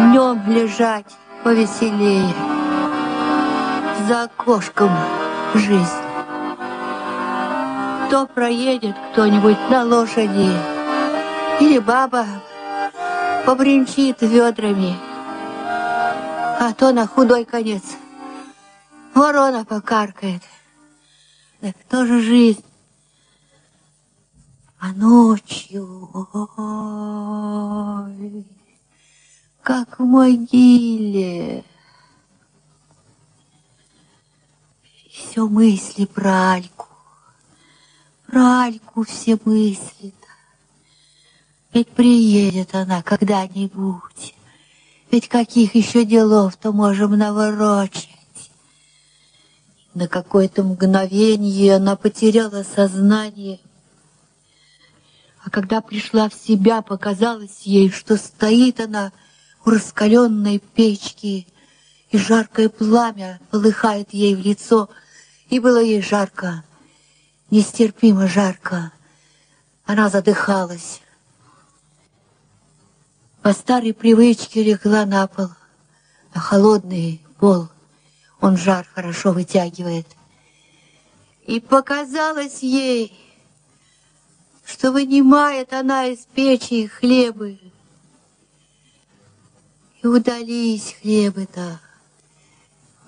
Днем лежать повеселее. За окошком жизнь. То проедет кто-нибудь на лошади, или баба побринчит ведрами, а то на худой конец ворона покаркает. Так тоже жизнь. А ночью, ой, как в могиле. Все мысли про Альку. Про Альку все мысли. -то. Ведь приедет она когда-нибудь. Ведь каких еще делов-то можем наворочать. На какое-то мгновение она потеряла сознание. А когда пришла в себя, показалось ей, что стоит она у раскаленной печки, и жаркое пламя полыхает ей в лицо, и было ей жарко, нестерпимо жарко. Она задыхалась. По старой привычке легла на пол, на холодный пол. Он жар хорошо вытягивает. И показалось ей, что вынимает она из печи хлебы. И удались хлебы-то,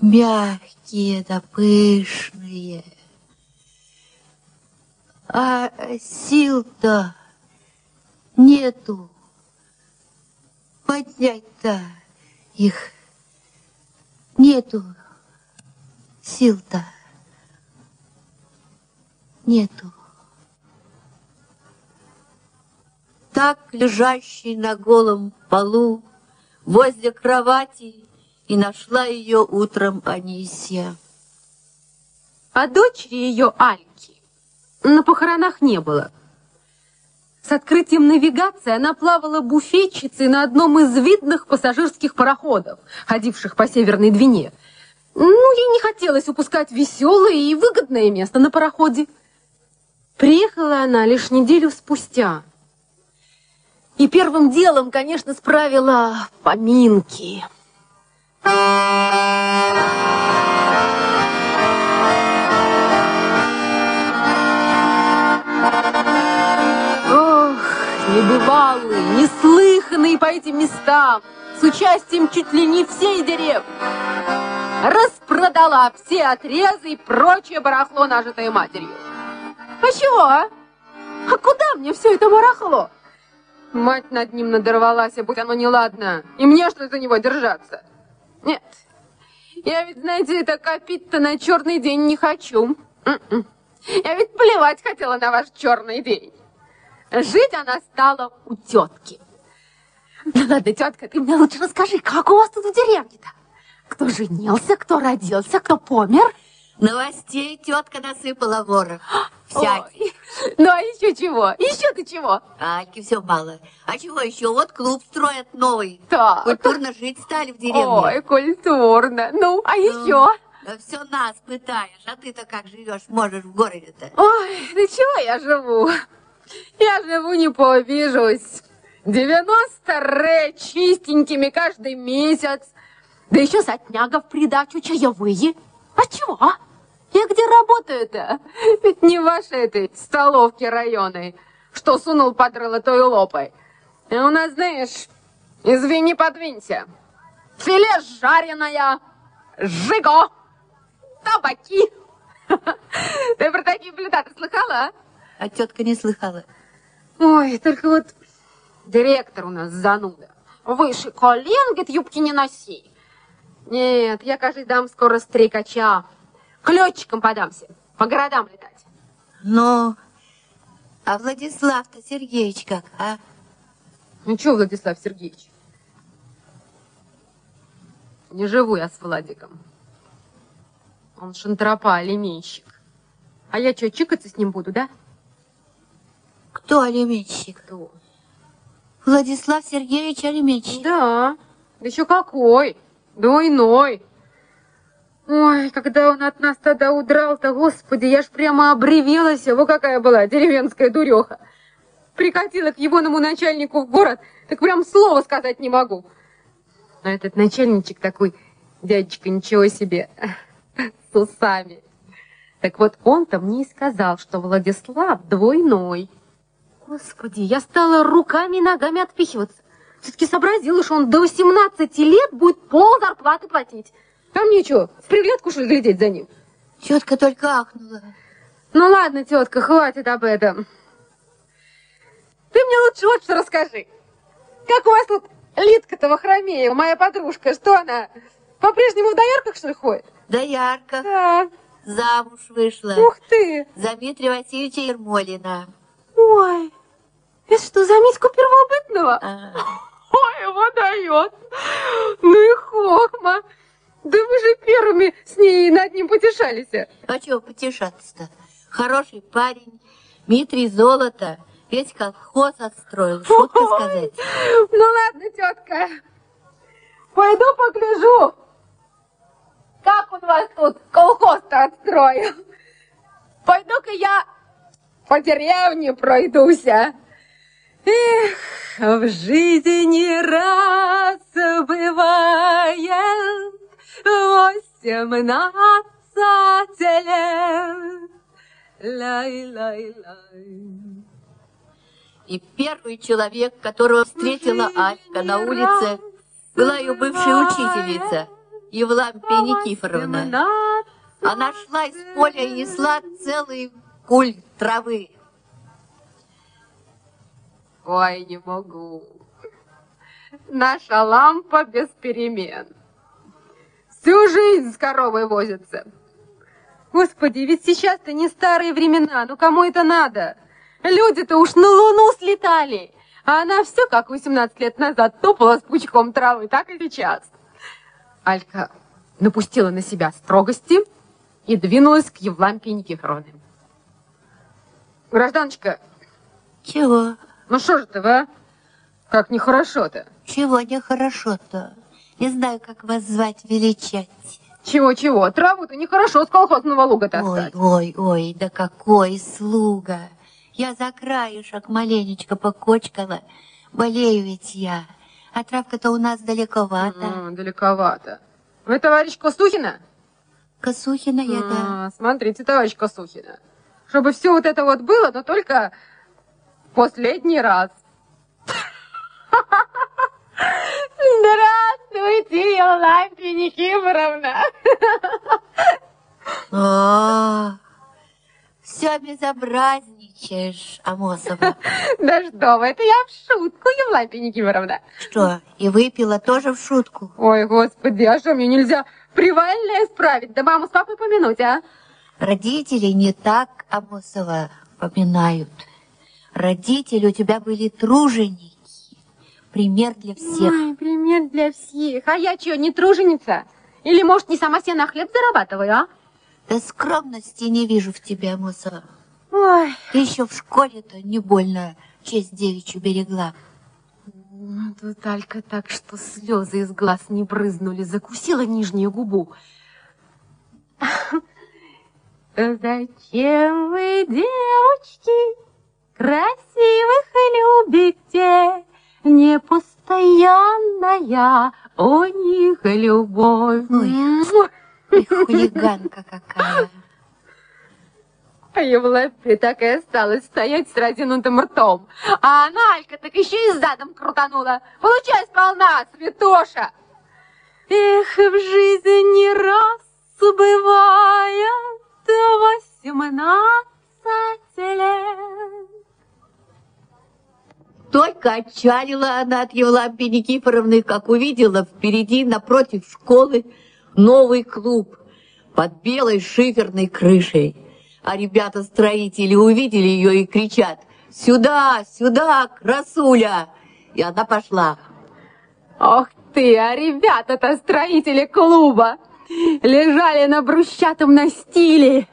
мягкие да пышные. А сил-то нету поднять-то их. Нету сил-то. Нету. Так лежащий на голом полу возле кровати и нашла ее утром Анисия. А дочери ее Альки на похоронах не было. С открытием навигации она плавала буфетчицей на одном из видных пассажирских пароходов, ходивших по Северной Двине. Ну, ей не хотелось упускать веселое и выгодное место на пароходе. Приехала она лишь неделю спустя. И первым делом, конечно, справила поминки. Ох, небывалые, неслыханные по этим местам, с участием чуть ли не всей деревни. Распродала все отрезы и прочее барахло, нажитое матерью. А чего, а? А куда мне все это барахло? Мать над ним надорвалась, а будь оно неладно. И мне что за него держаться? Нет, я ведь, знаете, это копить-то на черный день не хочу. М-м. Я ведь плевать хотела на ваш черный день. Жить она стала у тетки. Ну ладно, тетка, ты мне лучше расскажи, как у вас тут в деревне-то? Кто женился, кто родился, кто помер? Новостей тетка насыпала ворох. Всяких. Ой, Ну а еще чего? Еще-то чего? Альки все мало. А чего еще? Вот клуб строят новый. Так. Культурно жить стали в деревне. Ой, культурно. Ну, а еще? Да все нас пытаешь, а ты-то как живешь, можешь в городе-то? Ой, да чего я живу? Я живу, не побежусь. 90 ре чистенькими каждый месяц. Да еще сотняга в придачу чаевые. А чего? А? Я где работаю-то? Ведь не в вашей этой столовке районной, что сунул под той лопой. И у нас, знаешь, извини, подвинься. Филе жареное, жиго, табаки. Ты про такие блюда ты слыхала, а? А тетка не слыхала. Ой, только вот директор у нас зануда. Выше колен, говорит, юбки не носи. Нет, я, кажется, дам скоро стрекача. К летчикам подамся, по городам летать. Но, а Владислав-то Сергеевич как, а? Ну что, Владислав Сергеевич? Не живу я с Владиком. Он шантропа, алименщик. А я что, чикаться с ним буду, да? Кто алименщик? Кто? Владислав Сергеевич алименщик. Да, да еще какой, двойной. Ой, когда он от нас тогда удрал-то, господи, я ж прямо обревелась, во какая была деревенская дуреха. Прикатила к егоному начальнику в город, так прям слова сказать не могу. Но этот начальничек такой, дядечка, ничего себе, с усами. Так вот, он-то мне и сказал, что Владислав двойной. Господи, я стала руками и ногами отпихиваться. Все-таки сообразила, что он до 18 лет будет пол зарплаты платить. Мне что, в приглядку, что ли, глядеть за ним? Тетка только ахнула. Ну ладно, тетка, хватит об этом. Ты мне лучше вот что расскажи. Как у вас тут Литка-то Вахромеева, моя подружка, что она, по-прежнему в доярках, что ли, ходит? Да ярко. Да. Замуж вышла. Ух ты! За Дмитрия Васильевича Ермолина. Ой, это что, за Митьку Первобытного? А, Ой, его дает. Ну и хохма. Да вы же первыми с ней над ним потешались. а чего потешаться-то? Хороший парень, Дмитрий Золото, весь колхоз отстроил. Шутка сказать. Ну ладно, тетка. Пойду погляжу, как он вас тут колхоз-то отстроил. Пойду-ка я по деревне пройдуся. Эх, в жизни раз бывает восемнадцать лет. Лай-лай-лай. И первый человек, которого встретила Алька на улице, была ее бывшая учительница, Евлампия Никифоровна. Она шла из поля и несла целый куль травы. Ой, не могу. Наша лампа без перемен. Всю жизнь с коровой возится. Господи, ведь сейчас-то не старые времена, ну кому это надо? Люди-то уж на луну слетали, а она все, как 18 лет назад, топала с пучком травы, так и сейчас. Алька напустила на себя строгости и двинулась к Евлампии Никифоровне. Гражданочка, Чего? ну что же ты, а? Как нехорошо-то. Чего нехорошо-то? Не знаю, как вас звать, величать. Чего-чего? Траву-то нехорошо с колхозного луга Ой, ой, ой, да какой слуга. Я за краешек маленечко покочкала. Болею ведь я. А травка-то у нас далековато. М, далековато. Вы товарищ Косухина? Косухина я, да. А, смотрите, товарищ Косухина. Чтобы все вот это вот было, но только последний раз. Здравствуйте, Елапия Никифоровна. О, все безобразничаешь, Амосова. Да что вы, это я в шутку, Евлампия Никифоровна. Что, и выпила тоже в шутку? Ой, господи, а что, мне нельзя привальное справить? Да маму с папой помянуть, а? Родители не так, Амосова, поминают. Родители у тебя были труженики. Пример для всех. Ой, пример для всех. А я что, не труженица? Или, может, не сама себе на хлеб зарабатываю, а? Да скромности не вижу в тебе, Амосова. Ой, Ты еще в школе-то не больно честь девичью берегла. ну тут Алька так, что слезы из глаз не брызнули, закусила нижнюю губу. Зачем вы, девочки, красивых любите? Не постоянная у них любовь. Ой. Ой, хулиганка какая. А Евлапия так и осталась стоять с разинутым ртом. А она, Алька, так еще и задом крутанула. Получай сполна, святоша! Эх, в жизни раз бывает Только отчалила она от Евлампии Никифоровны, как увидела впереди, напротив школы, новый клуб под белой шиферной крышей. А ребята-строители увидели ее и кричат «Сюда, сюда, красуля!» И она пошла. Ох ты, а ребята-то строители клуба лежали на брусчатом настиле.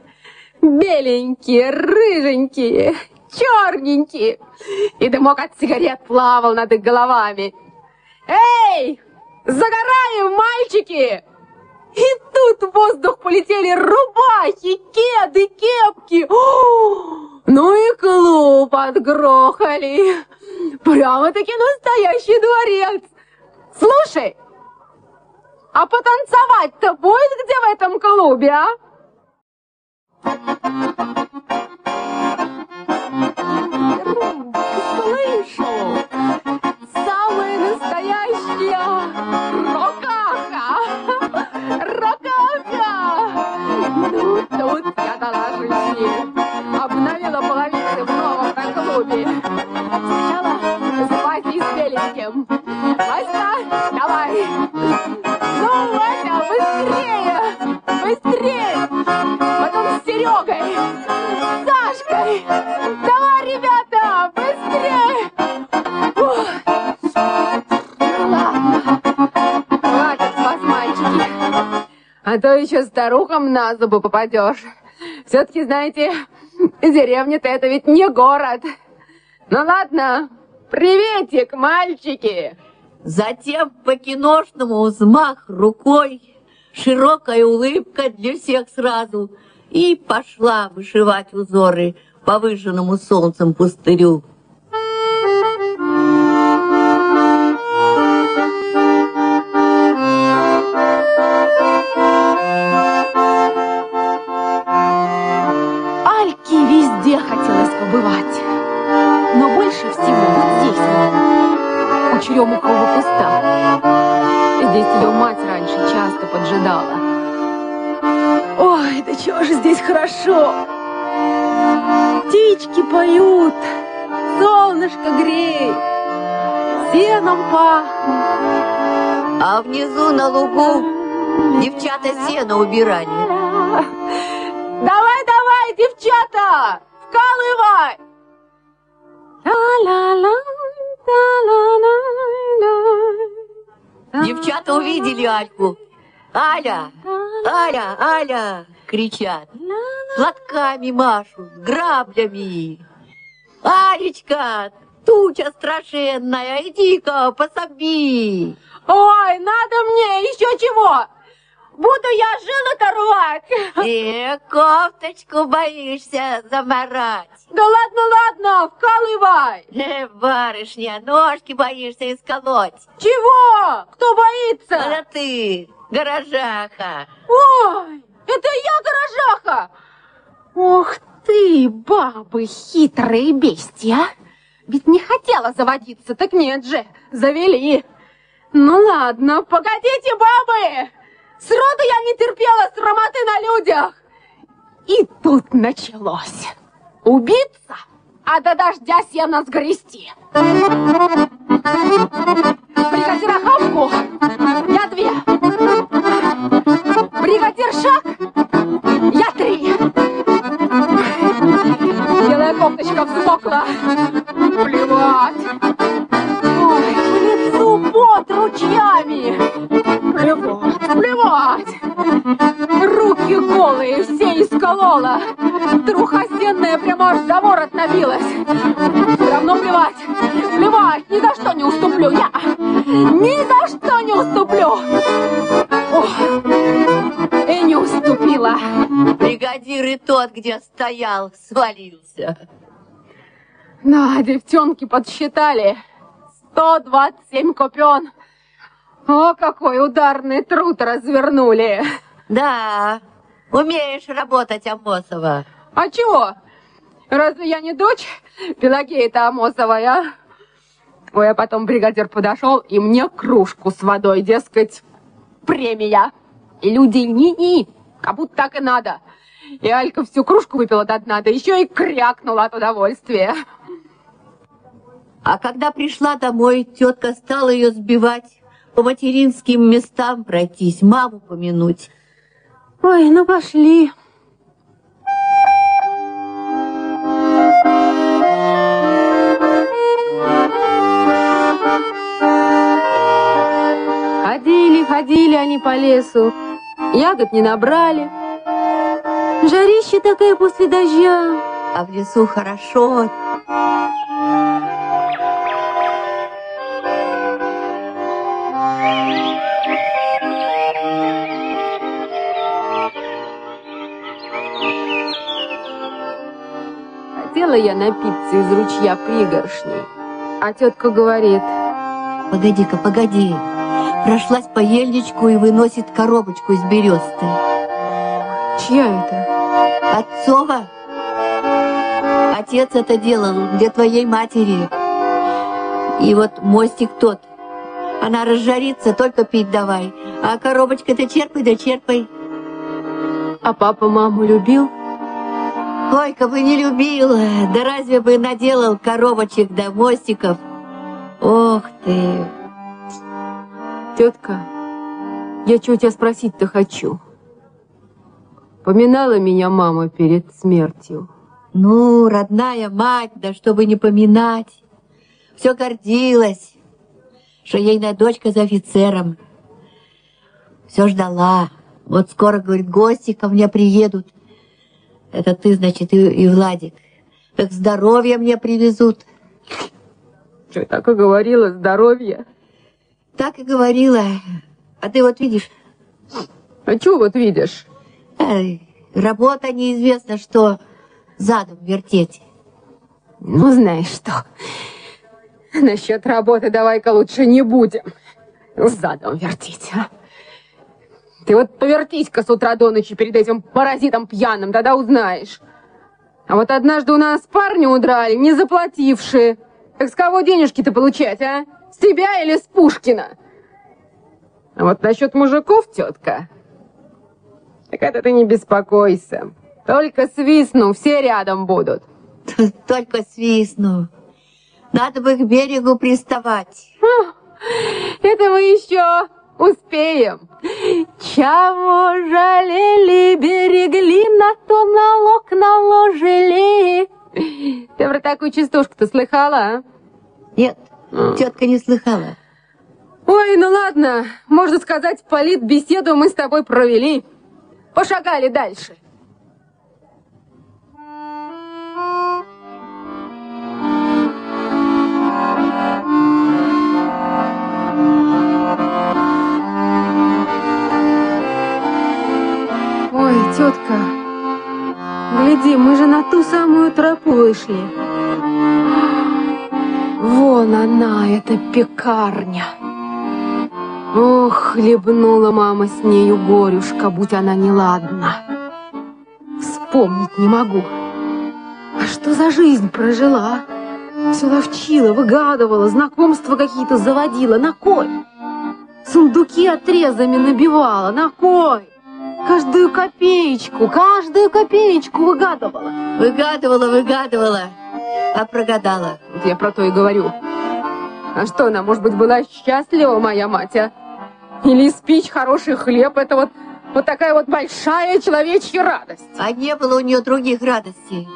Беленькие, рыженькие, черненькие. И дымок от сигарет плавал над их головами. Эй, загораем, мальчики! И тут в воздух полетели рубахи, кеды, кепки. О, ну и клуб отгрохали. Прямо-таки настоящий дворец. Слушай, а потанцевать-то будет где в этом клубе, а? Дала жизни, обновила половицы в новом клубе. Сначала с Беленьким. Вася, давай. Ну, Вася, быстрее, быстрее. Потом с Серегой, Сашкой. Давай, ребята, быстрее. Ну, ладно. Хватит с. А то еще старухам на зубы попадешь. Все-таки, знаете, деревня-то это ведь не город. Ну ладно, приветик, мальчики. Затем по-киношному взмах рукой, широкая улыбка для всех сразу, и пошла вышивать узоры по выжженному солнцем пустырю. Побывать. Но больше всего вот здесь вот, у черемухового куста. Здесь ее мать раньше часто поджидала. Ой, да чего же здесь хорошо. Птички поют, солнышко греет, сеном пахнет. А внизу на лугу девчата сено убирали. Давай, давай, девчата, вкалывай! Девчата увидели Альку. Аля, Аля, Аля, кричат. Платками машут, граблями. Алечка, туча страшенная, иди-ка, пособи. Ой, надо мне еще чего? Буду я жилы-то рвать. Э, кофточку боишься заморать. Да ладно, ладно, вкалывай. Э, барышня, ножки боишься исколоть. Чего? Кто Это боится? ты, горожаха. Ой, это я горожаха. Ох ты, бабы хитрые бестия. Ведь не хотела заводиться, так нет же, завели. Ну ладно, погодите, бабы. Сроду я не терпела срамоты на людях. И тут началось. Убиться, а до дождя сено сгрести. Бригадир Ахавку, я две. Бригадир Шаг, я три. Белая кофточка взмокла. Плевать. Ой, в лицу пот ручьями. Плевать, плевать. Руки голые, все исколола. Труха сенная прямо аж за ворот набилась. Все равно плевать, плевать, ни за что не уступлю я. Ни за что не уступлю. Ох, и не уступила. Бригадир и тот, где стоял, свалился. Да, девчонки подсчитали. 127 купен. О, какой ударный труд развернули. Да, умеешь работать, Амосова. А чего? Разве я не дочь Пелагеи-то Амосовой, а? Ой, а потом бригадир подошел, и мне кружку с водой, дескать, премия. И люди ни-ни, как будто так и надо. И Алька всю кружку выпила до дна, да еще и крякнула от удовольствия. А когда пришла домой, тетка стала ее сбивать, по материнским местам пройтись, маму помянуть. Ой, ну пошли. Ходили, ходили они по лесу, ягод не набрали. Жарище такая после дождя. А в лесу хорошо. Хотела я напиться из ручья пригоршней. А тетка говорит, Погоди-ка, погоди. Прошлась по ельничку и выносит коробочку из бересты. чья это? Отцова? Отец это делал для твоей матери. И вот мостик тот. Она разжарится, только пить давай. А коробочка-то черпай да черпай. А папа маму любил? Ой, как бы не любил. Да разве бы наделал коробочек да мостиков? Ох ты. Тетка, я что у тебя спросить-то хочу? Поминала меня мама перед смертью. Ну, родная мать, да чтобы не поминать. Все гордилась, что ейная дочка за офицером. Все ждала. Вот скоро, говорит, гости ко мне приедут. Это ты, значит, и, и Владик. Так здоровье мне привезут. Что, так и говорила, здоровье. Так и говорила. А ты вот видишь, А что вот видишь? эй, работа неизвестно что задом вертеть. Ну, знаешь что, насчет работы давай-ка лучше не будем задом вертеть, а? Ты вот повертись-ка с утра до ночи перед этим паразитом пьяным, тогда узнаешь. А вот однажды у нас парни удрали, не заплатившие. Так с кого денежки-то получать, а? С тебя или с Пушкина? А вот насчет мужиков, тетка, так это ты не беспокойся. Только свистну, все рядом будут. Только свистну. Надо бы к берегу приставать. Это мы еще успеем. Чего жалели, берегли, на то налог наложили. Ты про такую частушку-то слыхала, а? Нет, тетка не слыхала. Ой, ну ладно, можно сказать, политбеседу мы с тобой провели. Пошагали дальше. Тетка, гляди, мы же на ту самую тропу вышли. Вон она, эта пекарня. Ох, хлебнула мама с нею горюшка, будь она неладна. Вспомнить не могу. А что за жизнь прожила? Все ловчила, выгадывала, знакомства какие-то заводила. На кой? Сундуки отрезами набивала. На кой? Каждую копеечку, каждую копеечку выгадывала. Выгадывала, выгадывала, а прогадала. Вот я про то и говорю. А что она, может быть, была счастлива, моя мать, а? Или испечь хороший хлеб, это вот, вот такая вот большая человечья радость. А не было у нее других радостей.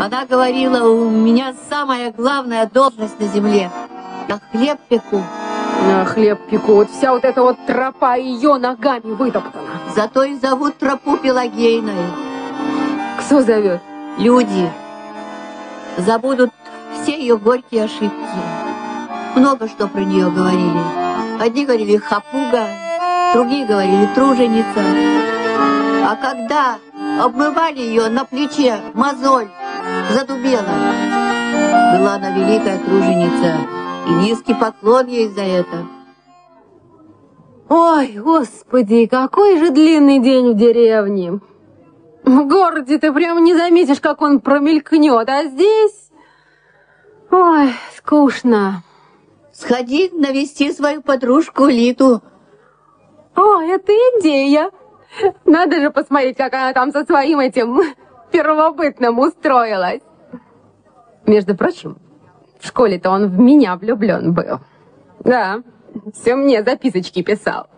Она говорила, у меня самая главная должность на земле. Я хлеб пеку, На хлеб пеку, вот вся вот эта вот тропа ее ногами вытоптана. Зато и зовут тропу Пелагейной. Кто зовет? Люди забудут все ее горькие ошибки. Много что про нее говорили. Одни говорили хапуга, другие говорили труженица. А когда обмывали ее на плече мозоль, задубела. Была она великая труженица, и низкий поклон ей за это. Ой, господи, какой же длинный день в деревне. В городе ты прямо не заметишь, как он промелькнет, а здесь... Ой, скучно. Сходи навести свою подружку Литу. О, это идея. Надо же посмотреть, как она там со своим этим первобытным устроилась. Между прочим, в школе-то он в меня влюблен был. Да, все мне записочки писал.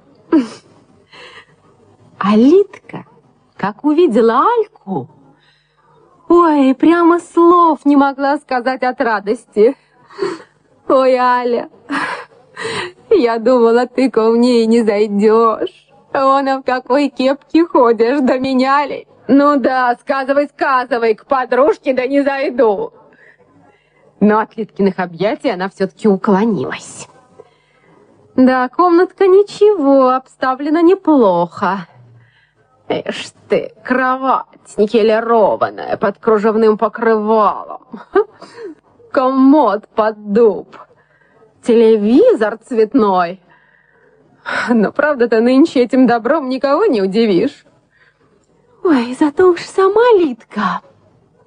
А Литка, как увидела Альку, ой, прямо слов не могла сказать от радости. Ой, Аля, я думала, ты ко мне и не зайдешь. Вон в какой кепке ходишь, да меня ли? Ну да, сказывай, сказывай, к подружке да не зайду. Но от Литкиных объятий она все-таки уклонилась. Да, комнатка ничего, обставлена неплохо. Ишь ты, кровать никелированная под кружевным покрывалом. Комод под дуб. Телевизор цветной. Но правда-то нынче этим добром никого не удивишь. Ой, зато уж сама Литка.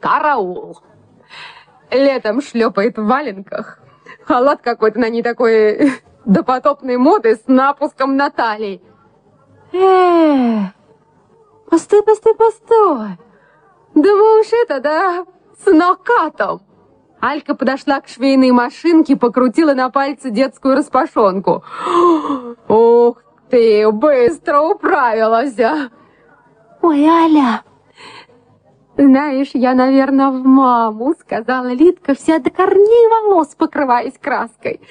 Караул. Летом шлепает в валенках. Халат какой-то на ней такой допотопной моды с напуском на талии. Э, постой, постой, постой. Думаешь, это, да, с накатом. Алька подошла к швейной машинке, покрутила на пальце детскую распашонку. Ух ты, быстро управилась. а. Ой, Аля, знаешь, я, наверное, в маму, сказала Литка, вся до корней волос покрываясь краской.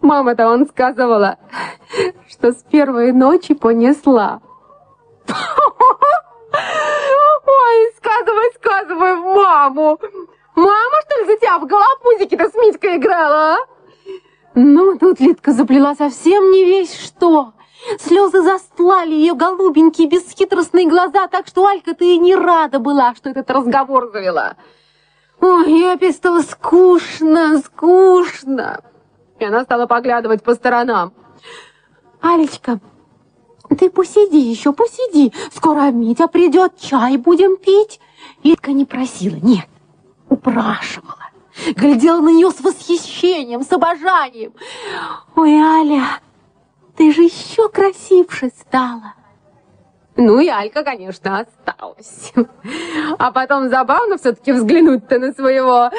Мама-то он сказывала, что с первой ночи понесла. Ой, сказывай, сказывай в маму. Мама, что ли, за тебя в голопузике-то с Митькой играла, а? Ну, тут Литка заплела совсем не весь что. Слезы застлали ее голубенькие бесхитростные глаза, так что Алька-то и не рада была, что этот разговор завела. Ой, ей опять стало скучно, скучно. И она стала поглядывать по сторонам. Алечка, ты посиди еще, посиди. Скоро Митя придет, чай будем пить. Литка не просила, нет, упрашивала. Глядела на нее с восхищением, с обожанием. Ой, Аля, ты же еще красивше стала. Ну и Алька, конечно, осталась. А потом забавно все-таки взглянуть-то на своего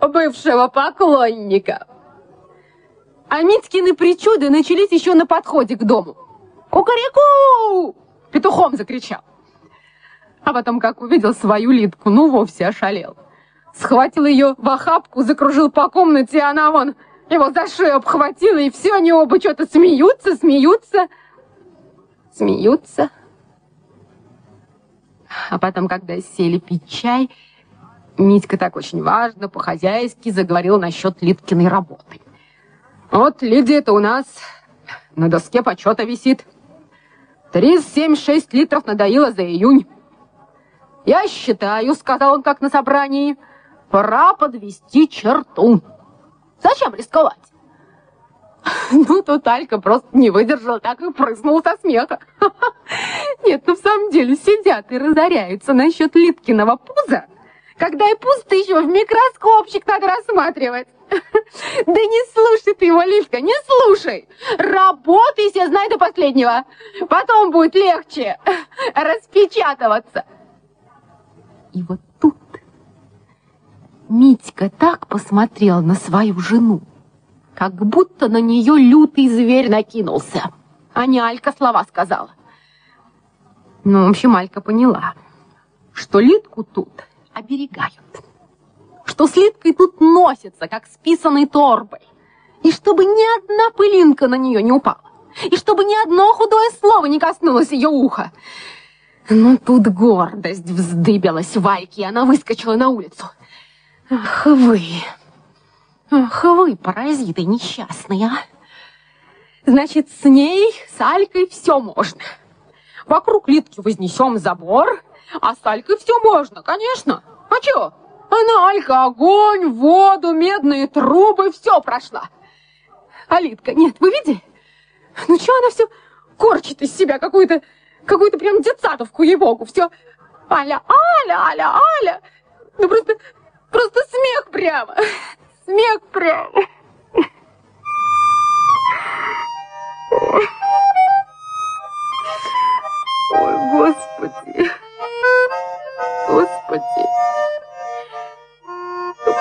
бывшего поклонника. А Митькины причуды начались еще на подходе к дому. «Кукареку!» — петухом закричал. А потом, как увидел свою Литку, ну вовсе ошалел. Схватил ее в охапку, закружил по комнате, и она вон его за шею обхватила, и все они оба что-то смеются, смеются, смеются. А потом, когда сели пить чай, Митька так очень важно, по-хозяйски заговорил насчет Литкиной работы. Вот Лидия-то у нас на доске почета висит. 37,6 литров надоело за июнь. Я считаю, сказал он как на собрании, пора подвести черту. Зачем рисковать? Ну, тут Алька просто не выдержала, так и прыснула со смеха. Нет, ну в самом деле сидят и разоряются насчет Литкиного пуза, когда и пуз-то еще в микроскопчик надо рассматривать. Да не слушай ты его, Литка, не слушай. Работайся, знай до последнего. Потом будет легче распечатываться. И вот тут Митька так посмотрел на свою жену, как будто на нее лютый зверь накинулся. А не Алька слова сказала. Ну, в общем, Алька поняла, что Литку тут оберегают. Что с Литкой тут носится, как с писаной торбой. И чтобы ни одна пылинка на нее не упала. И чтобы ни одно худое слово не коснулось ее уха. Но тут гордость вздыбилась в Альке, и она выскочила на улицу. Ах вы, ах вы, паразиты несчастные, а! Значит, с ней, с Алькой все можно. Вокруг Литки вознесем забор, а с Алькой все можно, конечно. А чё? Она, Алька, огонь, воду, медные трубы, все прошла. А Литка, нет, вы видели? Ну чё она все корчит из себя какую-то, какую-то прям детсадовку, ей-богу, все. Аля, Аля, Аля, Аля. Ну просто, просто смех прямо. Смех прямо. Ой, Господи. Господи.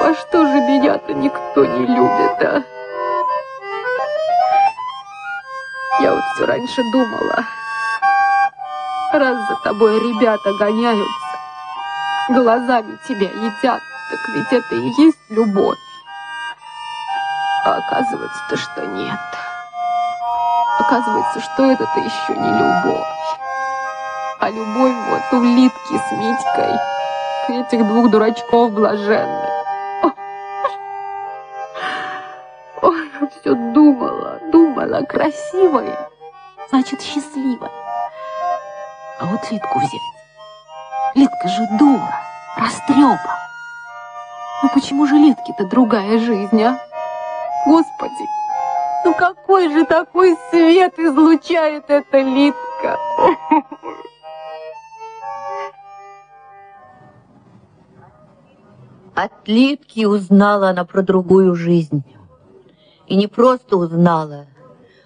По что же меня-то никто не любит, а? Я вот все раньше думала, раз за тобой ребята гоняются, глазами тебя едят, так ведь это и есть любовь. А оказывается-то, что нет. Оказывается, что это-то еще не любовь. А любовь вот у Литки с Митькой, этих двух дурачков блаженных. Все думала, думала, красивая, значит, счастливая. А вот Литку взять. Литка же дура, растреба. Ну почему же Литке-то другая жизнь, а? Господи, ну какой же такой свет излучает эта Литка? От Литки узнала она про другую жизнь. И не просто узнала,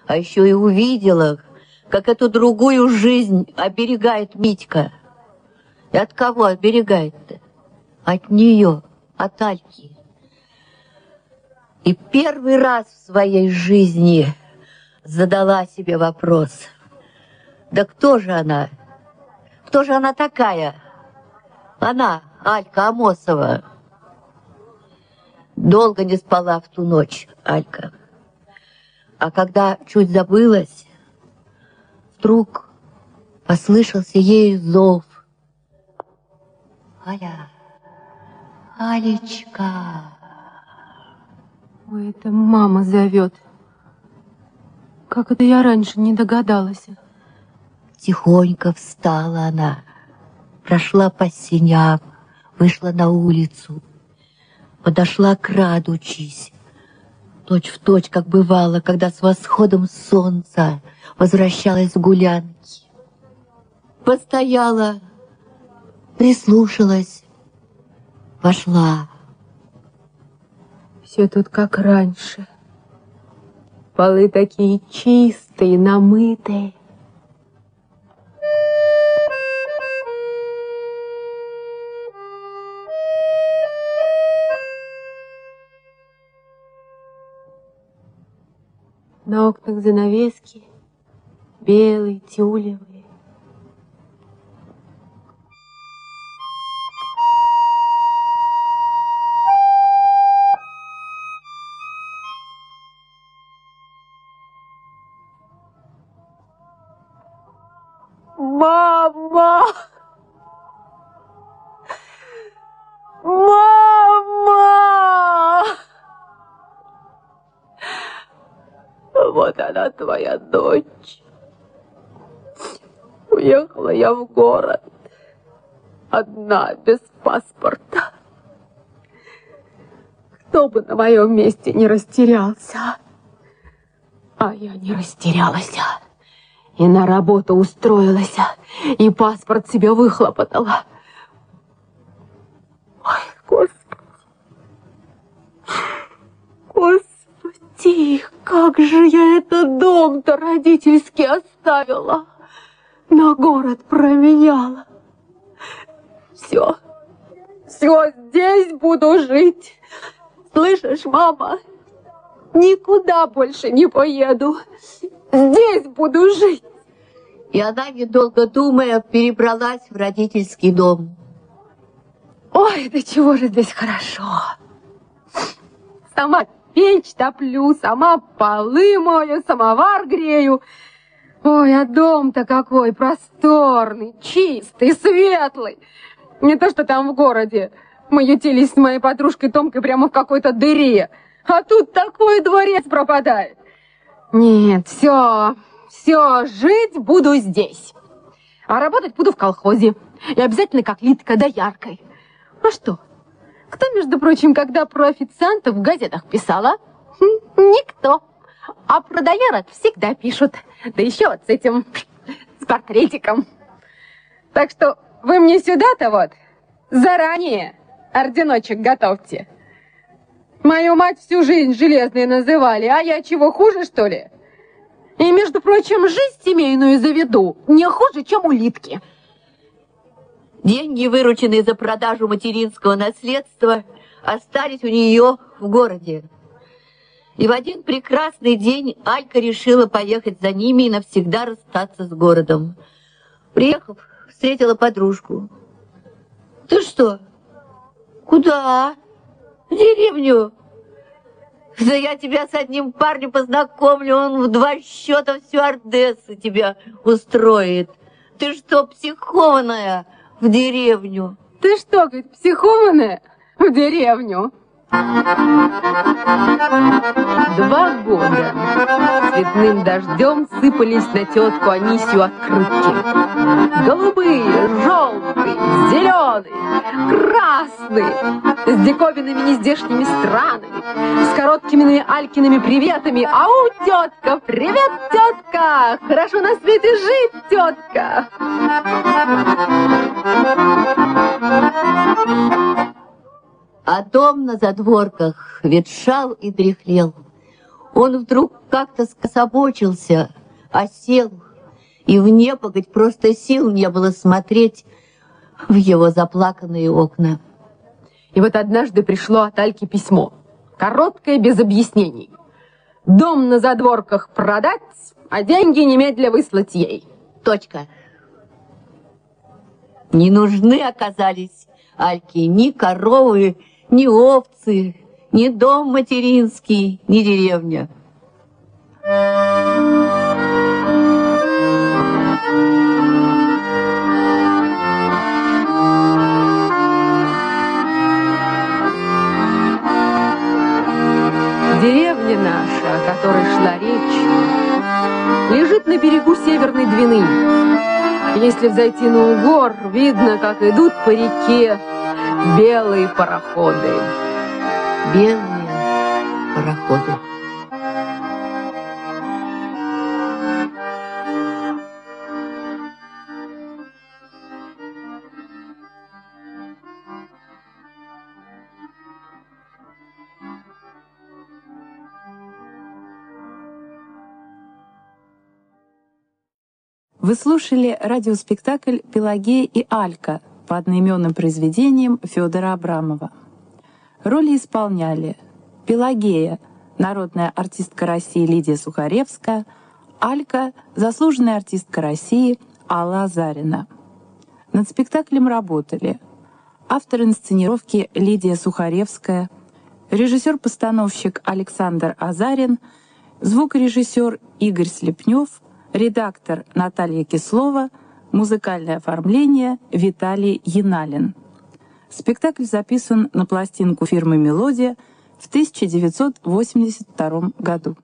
а еще и увидела, как эту другую жизнь оберегает Митька. И от кого оберегает-то? От нее, от Альки. И первый раз в своей жизни задала себе вопрос. Да кто же она? Кто же она такая? Она, Алька Амосова. Долго не спала в ту ночь, Алька. А когда чуть забылась, вдруг послышался ей зов. Аля, Алечка. Ой, это мама зовет. Как это я раньше не догадалась? Тихонько встала она, прошла по синям, вышла на улицу, подошла к радучись, точь в точь, как бывало, когда с восходом солнца возвращалась с гулянки. Постояла, прислушалась, вошла. Все тут как раньше. Полы такие чистые, намытые. На окнах занавески белые, тюлевые. Она, твоя дочь. Уехала я в город. Одна, без паспорта. Кто бы на моем месте не растерялся. А я не растерялась. И на работу устроилась, и паспорт себе выхлопотала. Дом-то родительский оставила, на город променяла. Все, все, здесь буду жить. Слышишь, мама? Никуда больше не поеду. Здесь буду жить. И она, недолго думая, перебралась в родительский дом. Ой, да чего же здесь хорошо. Сама печь топлю, сама полы мою, самовар грею. Ой, а дом-то какой просторный, чистый, светлый. Не то, что там в городе. Мы ютились с моей подружкой Томкой прямо в какой-то дыре. А тут такой дворец пропадает. Нет, все, все, жить буду здесь. А работать буду в колхозе. И обязательно как Литка да яркой. А что? Кто, между прочим, когда про официантов в газетах писала? Хм, никто. А про доярок всегда пишут. Да еще вот с этим, с портретиком. Так что вы мне сюда-то вот заранее орденочек готовьте. Мою мать всю жизнь железной называли, а я чего, хуже, что ли? И, между прочим, жизнь семейную заведу не хуже, чем улитки. Деньги, вырученные за продажу материнского наследства, остались у нее в городе. И в один прекрасный день Алька решила поехать за ними и навсегда расстаться с городом. Приехав, встретила подружку. Ты что? Куда? В деревню. Да я тебя с одним парнем познакомлю, он в два счета всю Ордессу тебя устроит. Ты что, психованная? В деревню. Ты что, говорит, психованная? В деревню. Два года цветным дождем сыпались на тетку Анисию открытки. Голубые, желтые, зеленые, красные, с диковинными нездешними странами, с короткими Алькиными приветами. Ау, тетка, привет, тетка! Хорошо на свете жить, тетка! А дом на задворках ветшал и дряхлел. Он вдруг как-то скособочился, осел, и в непогодь просто сил не было смотреть в его заплаканные окна. И вот однажды пришло от Альки письмо. Короткое, без объяснений. Дом на задворках продать, а деньги немедля выслать ей. Точка. Не нужны оказались Альке ни коровы, ни овцы, ни дом материнский, ни деревня. Деревня наша, о которой шла речь, лежит на берегу Северной Двины. Если взойти на угор, видно, как идут по реке белые пароходы. Белые пароходы. Вы слушали радиоспектакль «Пелагея и Алька» по одноименным произведениям Федора Абрамова. Роли исполняли Пелагея, народная артистка России Лидия Сухаревская, Алька, заслуженная артистка России Алла Азарина. Над спектаклем работали автор инсценировки Лидия Сухаревская, режиссер-постановщик Александр Азарин, звукорежиссер Игорь Слепнев, редактор Наталья Кислова, музыкальное оформление Виталий Яналин. Спектакль записан на пластинку фирмы «Мелодия» в 1982 году.